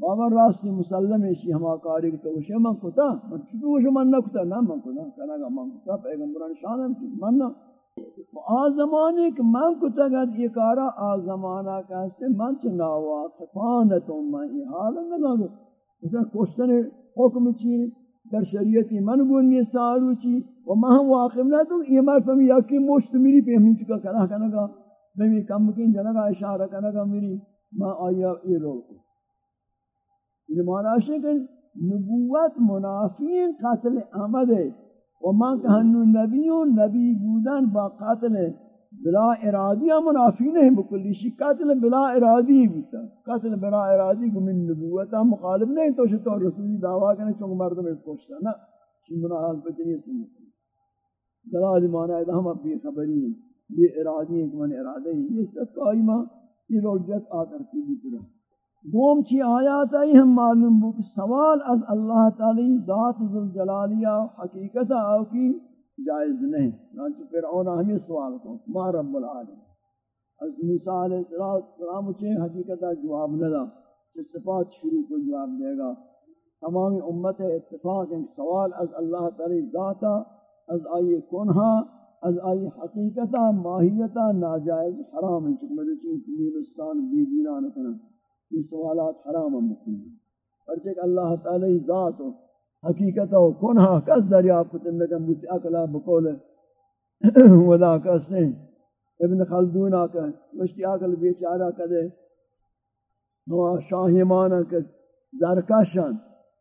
بابا راستی مسلم ہے ہما کاری کہ تو شے من کتا من تو شے من نہ کتا نہ من کتا کنا گا من کتا پیغمبران شان ہے من نہ۔ آ زمانے کہ من کتا گد یہ کارا آ زمانہ کا من چنا ہوا فانتوں میں یہ حال نہ گا اس کوشتن حکم چی در شریعتی من گونی سارو چی و ما ہم واقف نہ تو یہ مر فہمی یا مشت میری پہ ہمیں چکا کنا کنا گا میں کم کن جنگا اشارہ کنا گا میری۔ ما آیا یہ رو۔ یہ معنی ہے کہ نبوت منافین قاتل احمد ہے۔ و من کہنو نبیون نبی بودن با قاتل بلا ارادی منافی نہیں بکلی شی قاتل بلا ارادی بودتا قاتل بلا ارادی کو من نبوتا مخالف نہیں تو شتو رسولی دعویٰ کرنے چونکہ مردم اس کوشتا نا شی مناحال پتنی سنتی مطلب. دلال معنی ہے ہم اب بھی خبری ہیں یہ ارادی ہیں کہ من ارادی ہیں یہ سب قائمہ یہ روجت آتر کی بھی دوم چی آیات آئی ہم معلوم بو کہ سوال از اللہ تعالی ذات ذوالجلالیہ حقیقت آو کی جائز نہیں۔ چنانچہ فرعون ہمیں سوال کو، ما رب العالم از موسیٰ علیہ السلام چے حقیقت جواب نہ دا صفات شروع کو جواب دے گا۔ تمام امت اتفاق ہیں سوال از اللہ تعالی ذاتا، از آئی کنہا، از آئی حقیقتا، ماہیتا، ناجائز، حرام ہیں۔ چکہ مدد چیز یہ سوالات حرام مکن پرچہ جی۔ کہ اللہ تعالی ذات و حقیقت و کنہا کس دریاب کتن لکن بوتی اکلا بقول ودا کسے ابن خلدون آکا مشتی اکل بیچارہ کدے و شاہیمانا کہ زرکشن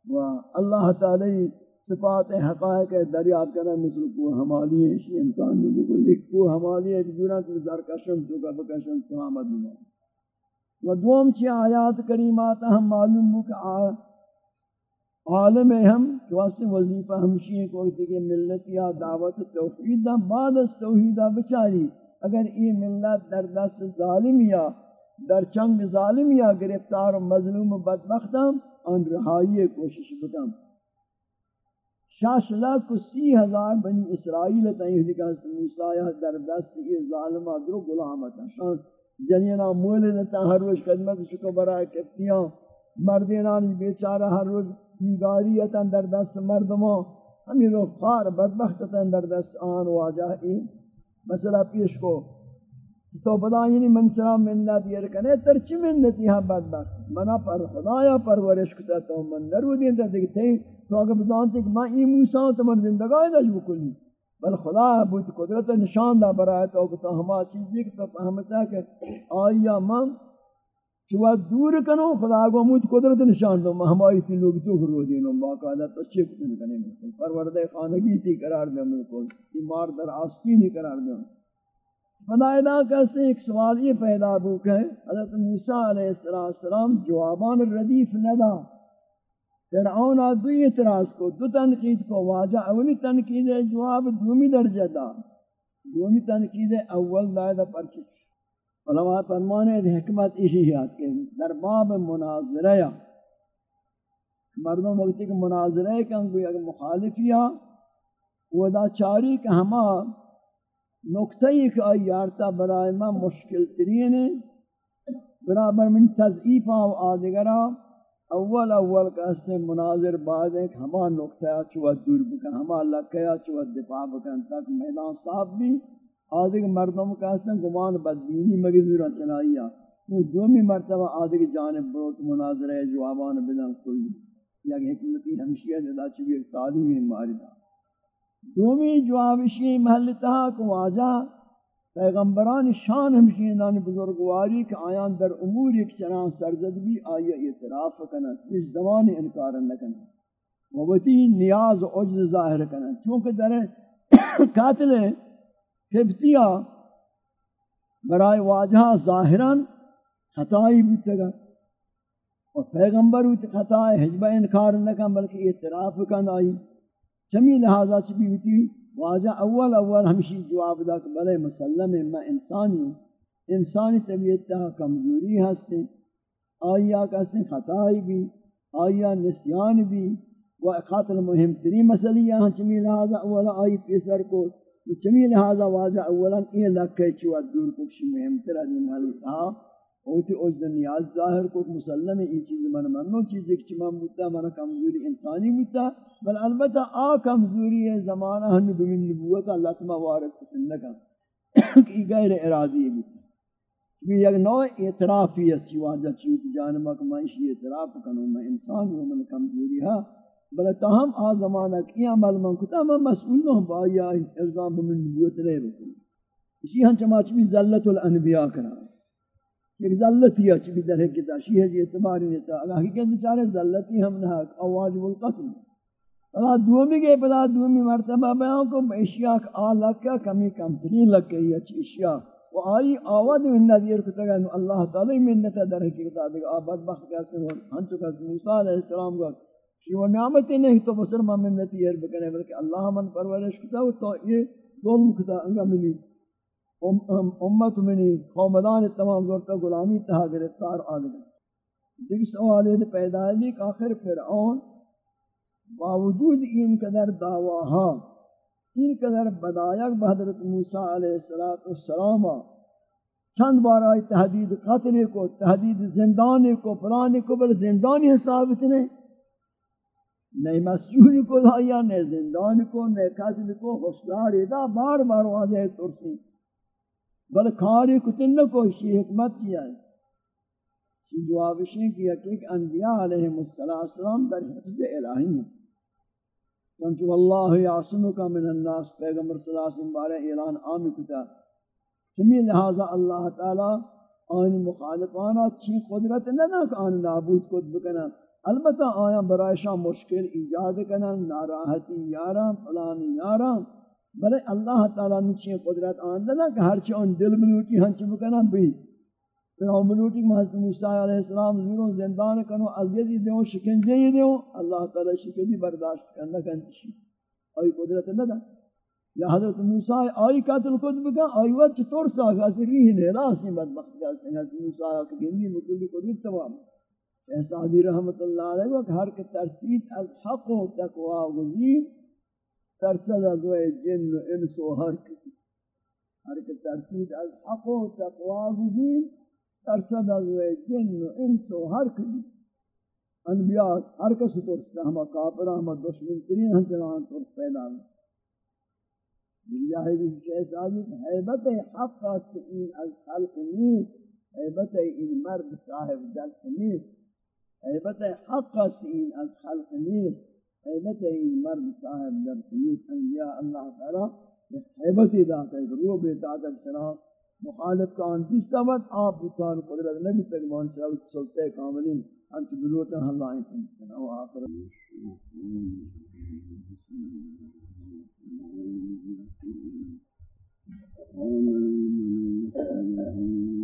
و اللہ تعالی صفات حقائق دریاب کرنا مثل کو ہمالی ہے اسی امکان نہیں بکل ایک کو ہمالی ہے جورا کہ زرکشن تو کا بکشن سلامت نہیں و دوم چی آیات کریمات ہم معلوم ہو کہ عالم ہم واسطے وظیفہ ہمشی ہیں کوئی تھی کہ ملت یا دعوت توحید بعد از توحیدہ بچاری۔ اگر یہ ملت در دست ظالم یا در چنگ ظالم یا گرفتار و مظلوم و بدبختم ان رہائی کوشش بکم۔ شاش لاکھ کو سی ہزار بنی اسرائیل تائیں کہ موسیٰ در دست یہ ظالمہ، درو غلامت شان جنینا مولدتا ہر روز خدمت شکو برای کفتیاں مردینان بیچارہ ہر روز بیگاریتا در دست مردموں ہمیں لوگ خار بدبختتا در دست آن واجہ ای مسئلہ پیش کو۔ تو بدا یعنی من سلام منت یہ رکنے ترچی منتی ہاں بدبخت؟ منا پر خدایا پرورش کتا تو من نرو دین تا دیکھتے تو اگر بدانتے کہ میں ای موسیٰ تو من زندگاہ داشت بکلی۔ بل خدا بود قدرت نشان دا برای تو کہ تو ہما چیزی کہ تو فهمتا کہ آیا من چوا دور کنو خدا کو مجھ قدرت نشان دو ہمائی تھی لوگ تو رو دینو باقاعدہ تو چیک کن کنے ملکل پروردہ خانگی تھی قرار دے ملکل مار در آسکینی قرار دے خدا ادا کہتے ایک سوال یہ پیدا بک ہے حضرت موسیٰ علیہ السلام جوابان ردیف ندا. فرعون دو اعتراض کو، دو تنقید کو واجہ، اولی تنقید جواب دومی درجہ دا۔ دومی تنقید اول دائدہ پرچک علماء فرمانے حکمت اسی یاد کے در باب مناظرہ مردوں وقتی کہ مناظرہ کن کوئی اگر مخالفیا وہ دا چاری کہ ہما نکتہ ایک آئی یارتا برای ما مشکل ترین ہے۔ برابر من تضعیفہ و آدگرہ اول اول کا اس سے مناظر بعد ایک ہما نقطہ چوت دور بکن ہما لکیا چوت دفاع بکن تک میدان صاحب بھی آدھے مردم کا اس سے گمان بدبینی مگی دورا چنائیا وہ دومی مرتبہ آدھے جانب بروت مناظر ہے جوابان بدن کلی یا حکمتی ہمشیہ جدا چوی ایک تعلیمی ماردہ دومی جواب اسی محل تہا کو واجہ پیغمبران شان ہمشینان بزرگواری کہ آیان در امور ایک چنان سرزد بھی آئی اعتراف کنا اس زمان انکار نہ کنا وبتی نیاز و عجز ظاہر کنا چونکہ در قاتل کبتیا برائے واجہ ظاہران خطائی بیتگا اور پیغمبر ہوتی خطائی حجبہ انکار نہ کنا بلکہ اعتراف کنا آئی چمی لہذا چبی ہوتی واجہ اول اول ہمشی جواب دا کہ بلے مسلم ہے میں انسانی ہوں انسانی طبیعت تا کمزوری ہستے آیا کسی خطائی بھی آیا نسیان بھی و قاتل مهم ترین مسئلہ یہاں چمی لہذا اولا آئی پیسر کو چمی لہذا واضح اولا یہ لکھے چوا دور کچھ مهم تر علی محل تھا اوٹی اوج دنیا ظاہر کو مسلم ہے یہ چیز من منو چیز ایک چما بوتا من کمزوری انسانی بوتا بل البتہ آ کمزوری ہے، زمانہ ہن بمن نبوت اللہ تما وارد پسند لگا کہ غیر ارادی ہے۔ بھی یک نوع اعترافی ہے سواجہ چیز جانبہ کہ میں اسی اعتراف کنوں میں انسان ہوں من کمزوری ہاں۔ ہے بلے تاہم آ زمانہ کی عمل من کتا، میں مسئول نہ با یا الزام من نبوت نہیں بکن۔ اسی ہن چما چبی ذلت الانبیاء کرا۔ ایک ذلتی ہے چبی در حقیقت شیح جی اعتباری نیتا اگر حقیقت بچارے ذلتی ہم نہ اواجب القتل۔ پلا دومی گئے پلا دومی مرتبہ بیان کو اشیاء آ لکا کمی کم ترین لکا یہ اشیاء۔ و آئی آواد من نظیر کتا گا اللہ تعالی منت در حقیقت آدھگا آباد بخت کیسے ہو ہن چکا موسیٰ علیہ السلام کو یہ وہ نعمت نہیں تو بسر ما منتی ہے بکنے بلکہ اللہ من پرورش کتا ہو تو یہ ظلم کتا انگا ملی۔ امت منی، قومدان تمام زورتا غلامی تہا گرفتار آدھگا دیکھ سوال ہے، پیدا ہے کہ آخر فرعون باوجود ان قدر دعواہا ان قدر بدایک بحضرت موسیٰ علیہ السلام چند بار آئی تحدید قتل کو، تحدید زندان کو پرانے کو، بل زندانی حسابت نہیں نئے مسجون کو دایا نئے زندان کو، نئے قتل کو حسدار دا بار بار واضح ترسی۔ بل کاری کتن کو اسی حکمت کیا ہے؟ اسی جوابشیں کیا کہ انبیاء علیہ السلام در حفظ الہی ہیں۔ چونچہ اللہ یعصمکا من الناس، پیغمبر صلی اللہ علیہ وسلم بارے اعلان عام کتا۔ چمی لہذا اللہ تعالی آن مخالفانا چی قدرت نہ کہ آن نابود کد بکنا البتہ آیا برائشہ مشکل ایجاد کنن، ناراحتی یاران فلان یاران۔ بلے اللہ تعالیٰ نچی قدرت آندنا کہ ہرچی ان دل ملوٹی ہنچی بکنا بھی۔ پھر ہم ملوٹی کہ حضرت موسیٰ علیہ السلام زیروں زندان کنو عزیزی دیوں شکنجے ہی دیوں اللہ تعالیٰ شکنجی برداشت کرنا کنچی آئی قدرت نہ دا۔ یا حضرت موسیٰ، آئی قتل کد بکا، آئی وقت چطور ساکھ اسی ریح نیرہ اسی بدبخت کا حضرت موسیٰ کی گندی مکلی قدرت تمام۔ احسادی رحمت اللہ علیہ وقت ہر کے ترسید از حق و تقوی گزین ترسد از وہ جن و انس و ہر کسی. ہر کے ترسید از حق و تقوی گزین ترسد از وہ جن و انس و ہر کسی. انبیاء ہر کس ترسد ہما کافر ہما دشمن ترین ہم چنان ترس پیدا ہے باللہ کی آدمی حیبت حق سئین از خلق نیست. حیبت این مرد صاحب دلق نیست. حیبت حق سین از خلق نیست. حیبت مرد صاحب در نیست انبیاء اللہ تعالی حیبت ذات ہے روح بے تعدد شراب مخالف کا انتیس تابت آپ بکان قدرت نبی مان شاوت سلطہ کاملین انت بلوتا اللہ انتن أو آخر يريد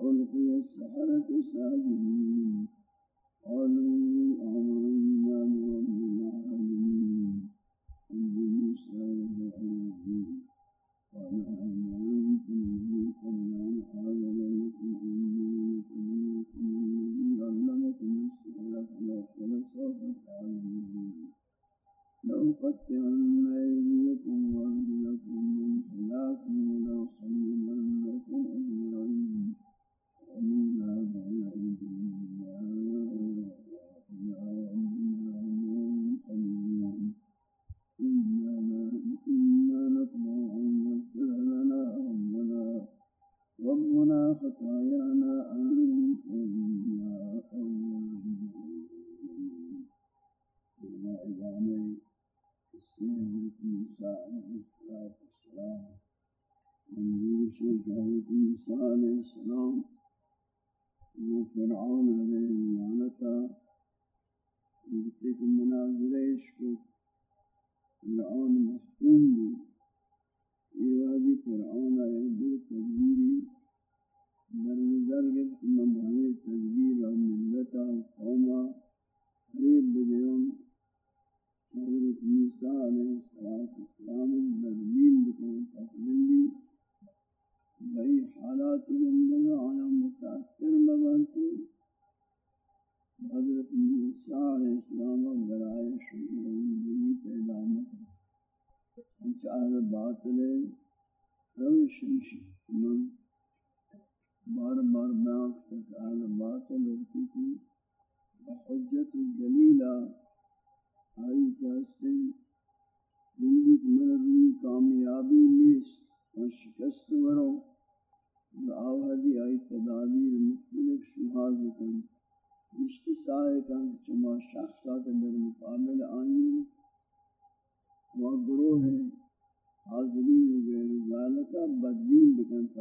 فألقي السحرة ساجدين. قالوا آمنا برب العالمين. رب موسى وهارون قال آمنتم به قبل أن آذن لكم إني لكبيركم الذي علمكم السحر فلا فلسوف تعلمون لأقطعن أيديكم وأرجلكم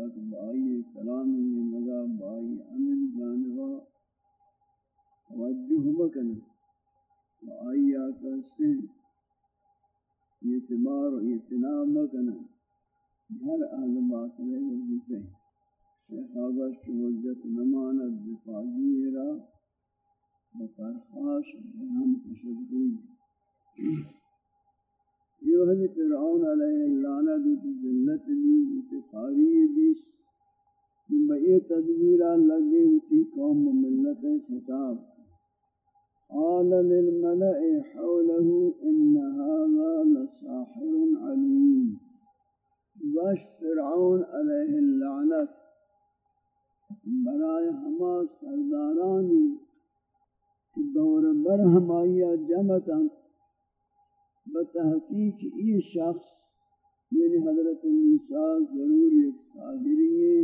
بکن تاکہ بائی کلامی مگا بائی عمل جانبا توجہ بکن و آئی آکا سے اعتبار و اعتناب بکن ہر اہل باطل وظیفہ شیخ آگاش وجت نماند بفاجی را بفرخاش ہم تشدوی یہ حضرت فرعون علیہ اللعنہ کی ذلت لی اتفاری دیس بئی تدبیرہ لگے ہوتی قوم ملت خطاب۔ قال للملأ حوله إن هذا لساحر عليم باش فرعون علیہ اللعنت۔ برائے ہما سردارانی دور بر ہمایا جمعتا۔ بتحقیق یہ شخص یعنی حضرت موسیٰ ضرور ایک صادری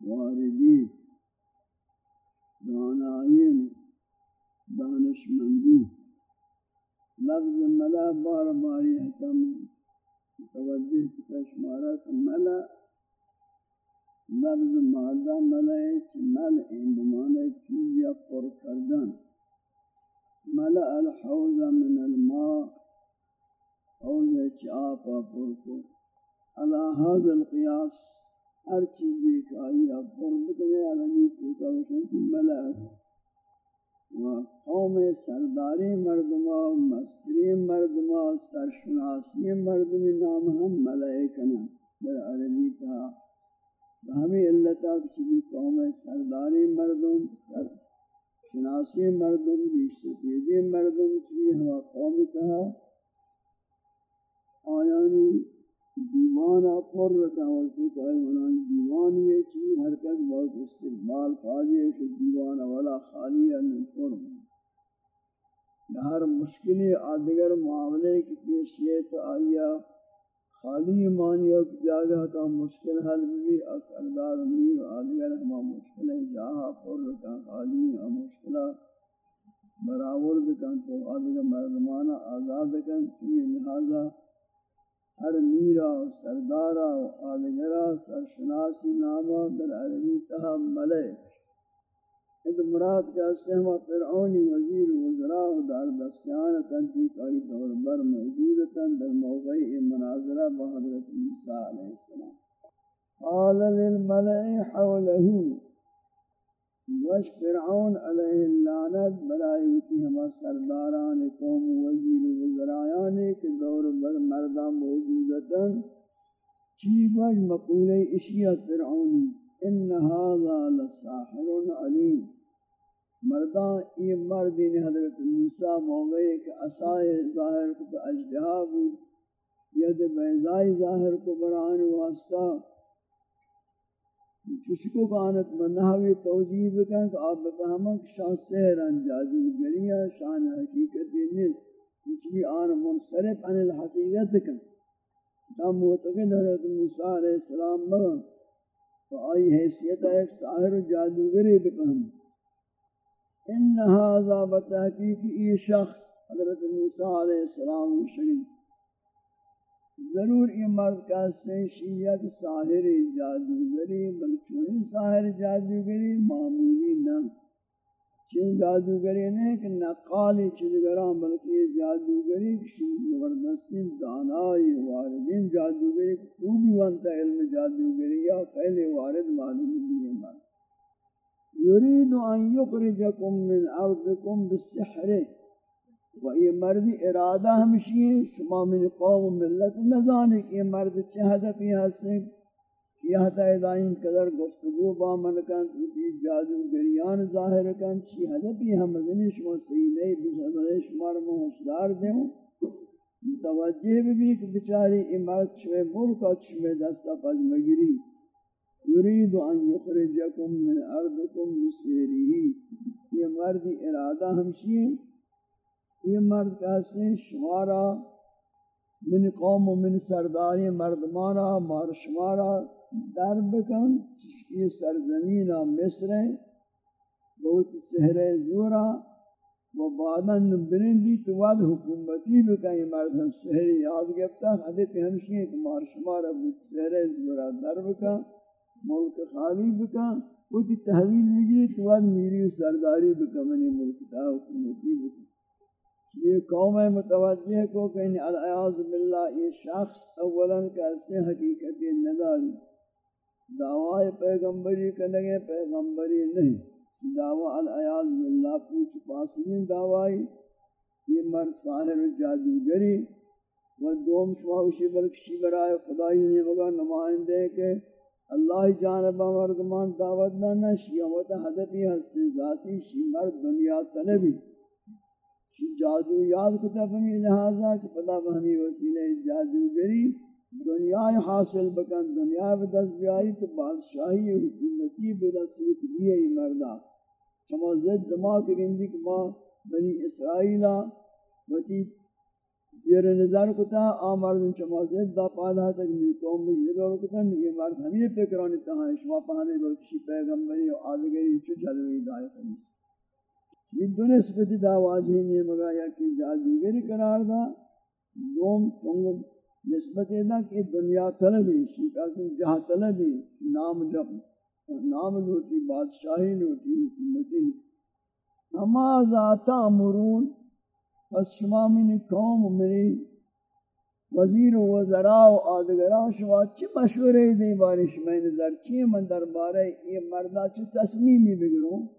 واردی دانائین دانش مندی لفظ ملا بار باری حتم متوجہ تشمارت ملا، لفظ مادہ ملائے مل بمانے چیز یا پر کردن. ملأ الحوض من الماء حوض چاپا پر کو على هذا القياس ہر چیز ایک آئی اب پر بکنے علمی کوتا وشن ملأ و قوم سرداری مردما و مستری مردما سرشناسی مردمی نام ہم ملائکنا در عربی تا ہمیں اللہ تعالی کی قوم سرداری مردم سر شناسی مردم بیشتیدی مردم چلی ہوا قوم کہا آیانی دیوانا پر رکھا ہوتی کہ منان دیوان یہ چیز حرکت بہت استقبال فاضی ہے کہ دیوانا ولا خالی ہے من فرم ہر مشکلی آدگر معاملے کی پیشیت آیا خالی مانیو کی جاگہ کا مشکل حل بھی اثردار میر آدگر ہما مشکل ہے جاہا پر کا خالی ہم مشکلہ براور دکن تو آدگر مردمانہ آزاد کن چلی لہذا ہر میرا و سردارا و آدگرہ سرشناسی نامہ در عربی تہا ملک اند مراد کا سہمہ فرعونی وزیر وزراء و دار دستیان تنتیق آئی دور بر موجودتاً در موقع مناظرہ بحضرت موسیٰ علیہ السلام۔ قال للملئ حوله وش فرعون علیہ اللعنت بلائیوتی ہما سرداران قوم وزیر وزرایانے کے دور بر مردہ موجودتاً چیب وج مقول اشیاء فرعونی، ان هذا لساحر علیم۔ مردان یہ مردین یعنی حضرت موسیٰ موقعی کہ اسائے ظاہر کو اجدہا بود، ید بیضائی ظاہر کو بران واسطہ۔ کچھ کو کانت منحوی توجیب کن کہ آپ بفہمیں کہ شان سہران جادو گریہ، شان حقیقت نیس کچھ بھی آن منصرف عن الحقیقت کن۔ تم معتقد حضرت موسیٰ علیہ السلام بگن تو آئی حیثیت ایک ساہر جادوگری بفہم ان هذا بتحقیق یہ شخص حضرت موسیٰ علیہ السلام شریف ضرور یہ مرد کا سے شیعت ساہر جادوگری بلکہ ساہر جادوگری، معمولی نہ چین جادوگری نہیں کہ نقالی چیزگران بلکہ یہ جادوگری زبردستی دانائی واردین جادوگری، خوبی وانتا علم جادوگری یا پہلے وارد معلوم بھی ہے یرید ان یخرجکم من ارضکم بالسحر و یہ مرد ارادہ ہمشی شما من قوم ملت نزانی کہ یہ مرد چہدہ پی حسن یہ تائدائن قدر گفتگو با من کن توتی جادو گریان ظاہر کن چی حدبی ہم مدنی شما سینے بزرگ شمار محشدار دیوں متوجہ بھی کہ بچاری امارت شوے ملکا شوے دستا پج مگری یرید ان یخرجکم من ارضکم بسیری یہ مرد ارادہ ہمشی یہ مرد کہتے ہیں شمارا، من قوم و من سرداری مردمانا، مار شمارا، در بکن یہ سرزمین مصر ہے بہت سہر زورا و بعدن برندی تو وعد حکومتی بکن، یہ مرد سہر یاد گفتا حدیث ہمشی ہے کہ مار شمارا بہت سہر زورا در بکن، ملک خالی بکن وہ تحویل مگری تو وعد میری سرداری بکن، منی ملک تا حکومتی بکن۔ یہ قوم متوجہ کو کہ العیاض باللہ، یہ شخص اولا کیسے حقیقت نداری؟ دعوی پیغمبری کرنے پیغمبری نہیں، دعوی العیاض باللہ پوچھ پاسنین دعوی، یہ مر ساحر جادوگری و دوم شواہشی بلکشی برائے خدای نے مگا نمائندے کہ اللہ جانبہ مردمان دعوت نہ شیعوت حدثی ہستی ذاتی شی مرد دنیا طلبی جادو یاد کتا فمی لہذا کہ پدا بہمی وسیلہ جادوگری دنیا حاصل بکن، دنیا بدست بیائی تو بادشاہی حکومتی بدست بیائی مردہ شما زد دماغ گندی کہ ما بنی اسرائیلہ وتی زیر نظر کتا آمردن شما زد دا پادا تک می قوم میں یہ گو کتا یہ مرد ہمیں فکرانی تہاں شما پانے بلکشی پیغمبری و آدگری چو جلوی دائی خمیس یہ دو نسبتی دا واجہی نہیں مگا یا کہ جادوگری قرار دا، دوم چونگو نسبت دا کہ دنیا طلبی شیقاسی جہاں طلبی، نام جب، نام لوٹی، بادشاہی لوٹی حکومتی ہما ذاتا مرون پس شما منی قوم، منی وزیر و وزراء و آدگران شما چی مشورے دی بارش میں نظر، چی من دربارے، یہ مردہ چی تصمیمی بگروں۔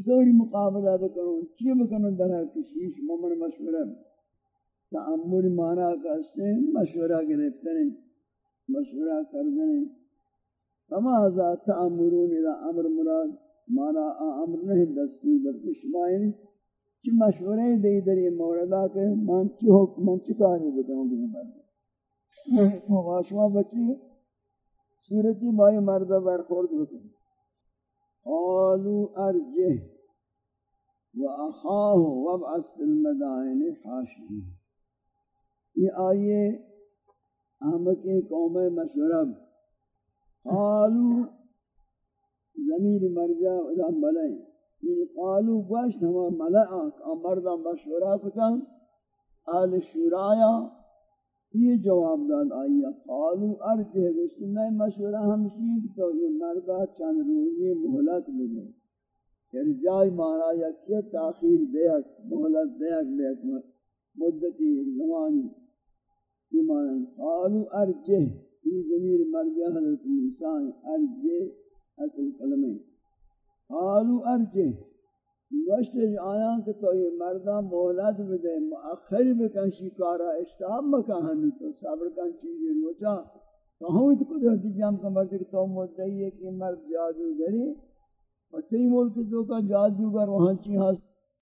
چطوری مقابلہ بکنوں چی بکنوں در ہر کشیش مومن مشورہ تعمل مانا کہتے ہیں مشورہ گرفتنے مشورہ کردنے اما ذات تعمرون الى امر مراد مانا امر نہیں دستور بلکہ شمائن چی مشورہ دے در یہ موردہ کہ من چی حکم، من چی کاری بکنوں گی مرد مغاشمہ بچی صورتی بائی مردہ برخورد بکنوں قالوا ارجه واخاه وابعث في المدائن حاشرين یہ آئیے ہم کے قوم مشورہ۔ قالوا ضمیر مرجع اذا ملائیں یہ قالوا باش ہم ملائیں امردا مشورہ کتا۔ آل شورایا یہ جواب داد آئی قالو ارجہ گشتنا مشورہ ہمشید تو یہ مردہ چند روزی محلت ملے ارجائی مانا یا کیا تاخیر دیکھ محلت دیکھ دیکھ مدتی زمانی۔ یہ مانا قالو ارجہ یہ ضمیر مرجع حضرت انسان ارجہ اصل کلمہ۔ قالو ارجہ وشت آیاں کہ تو یہ مردہ مولد بدے مؤخر بکن شکارہ اشتاب مکن ہمی تو، صبر کن چیزی روچا تو ہم تو قدرتی جام کا مرد کہ تو مدعی ہے کہ مرد جادو گری و تی ملک تو کا جادوگر وہاں چی ہاں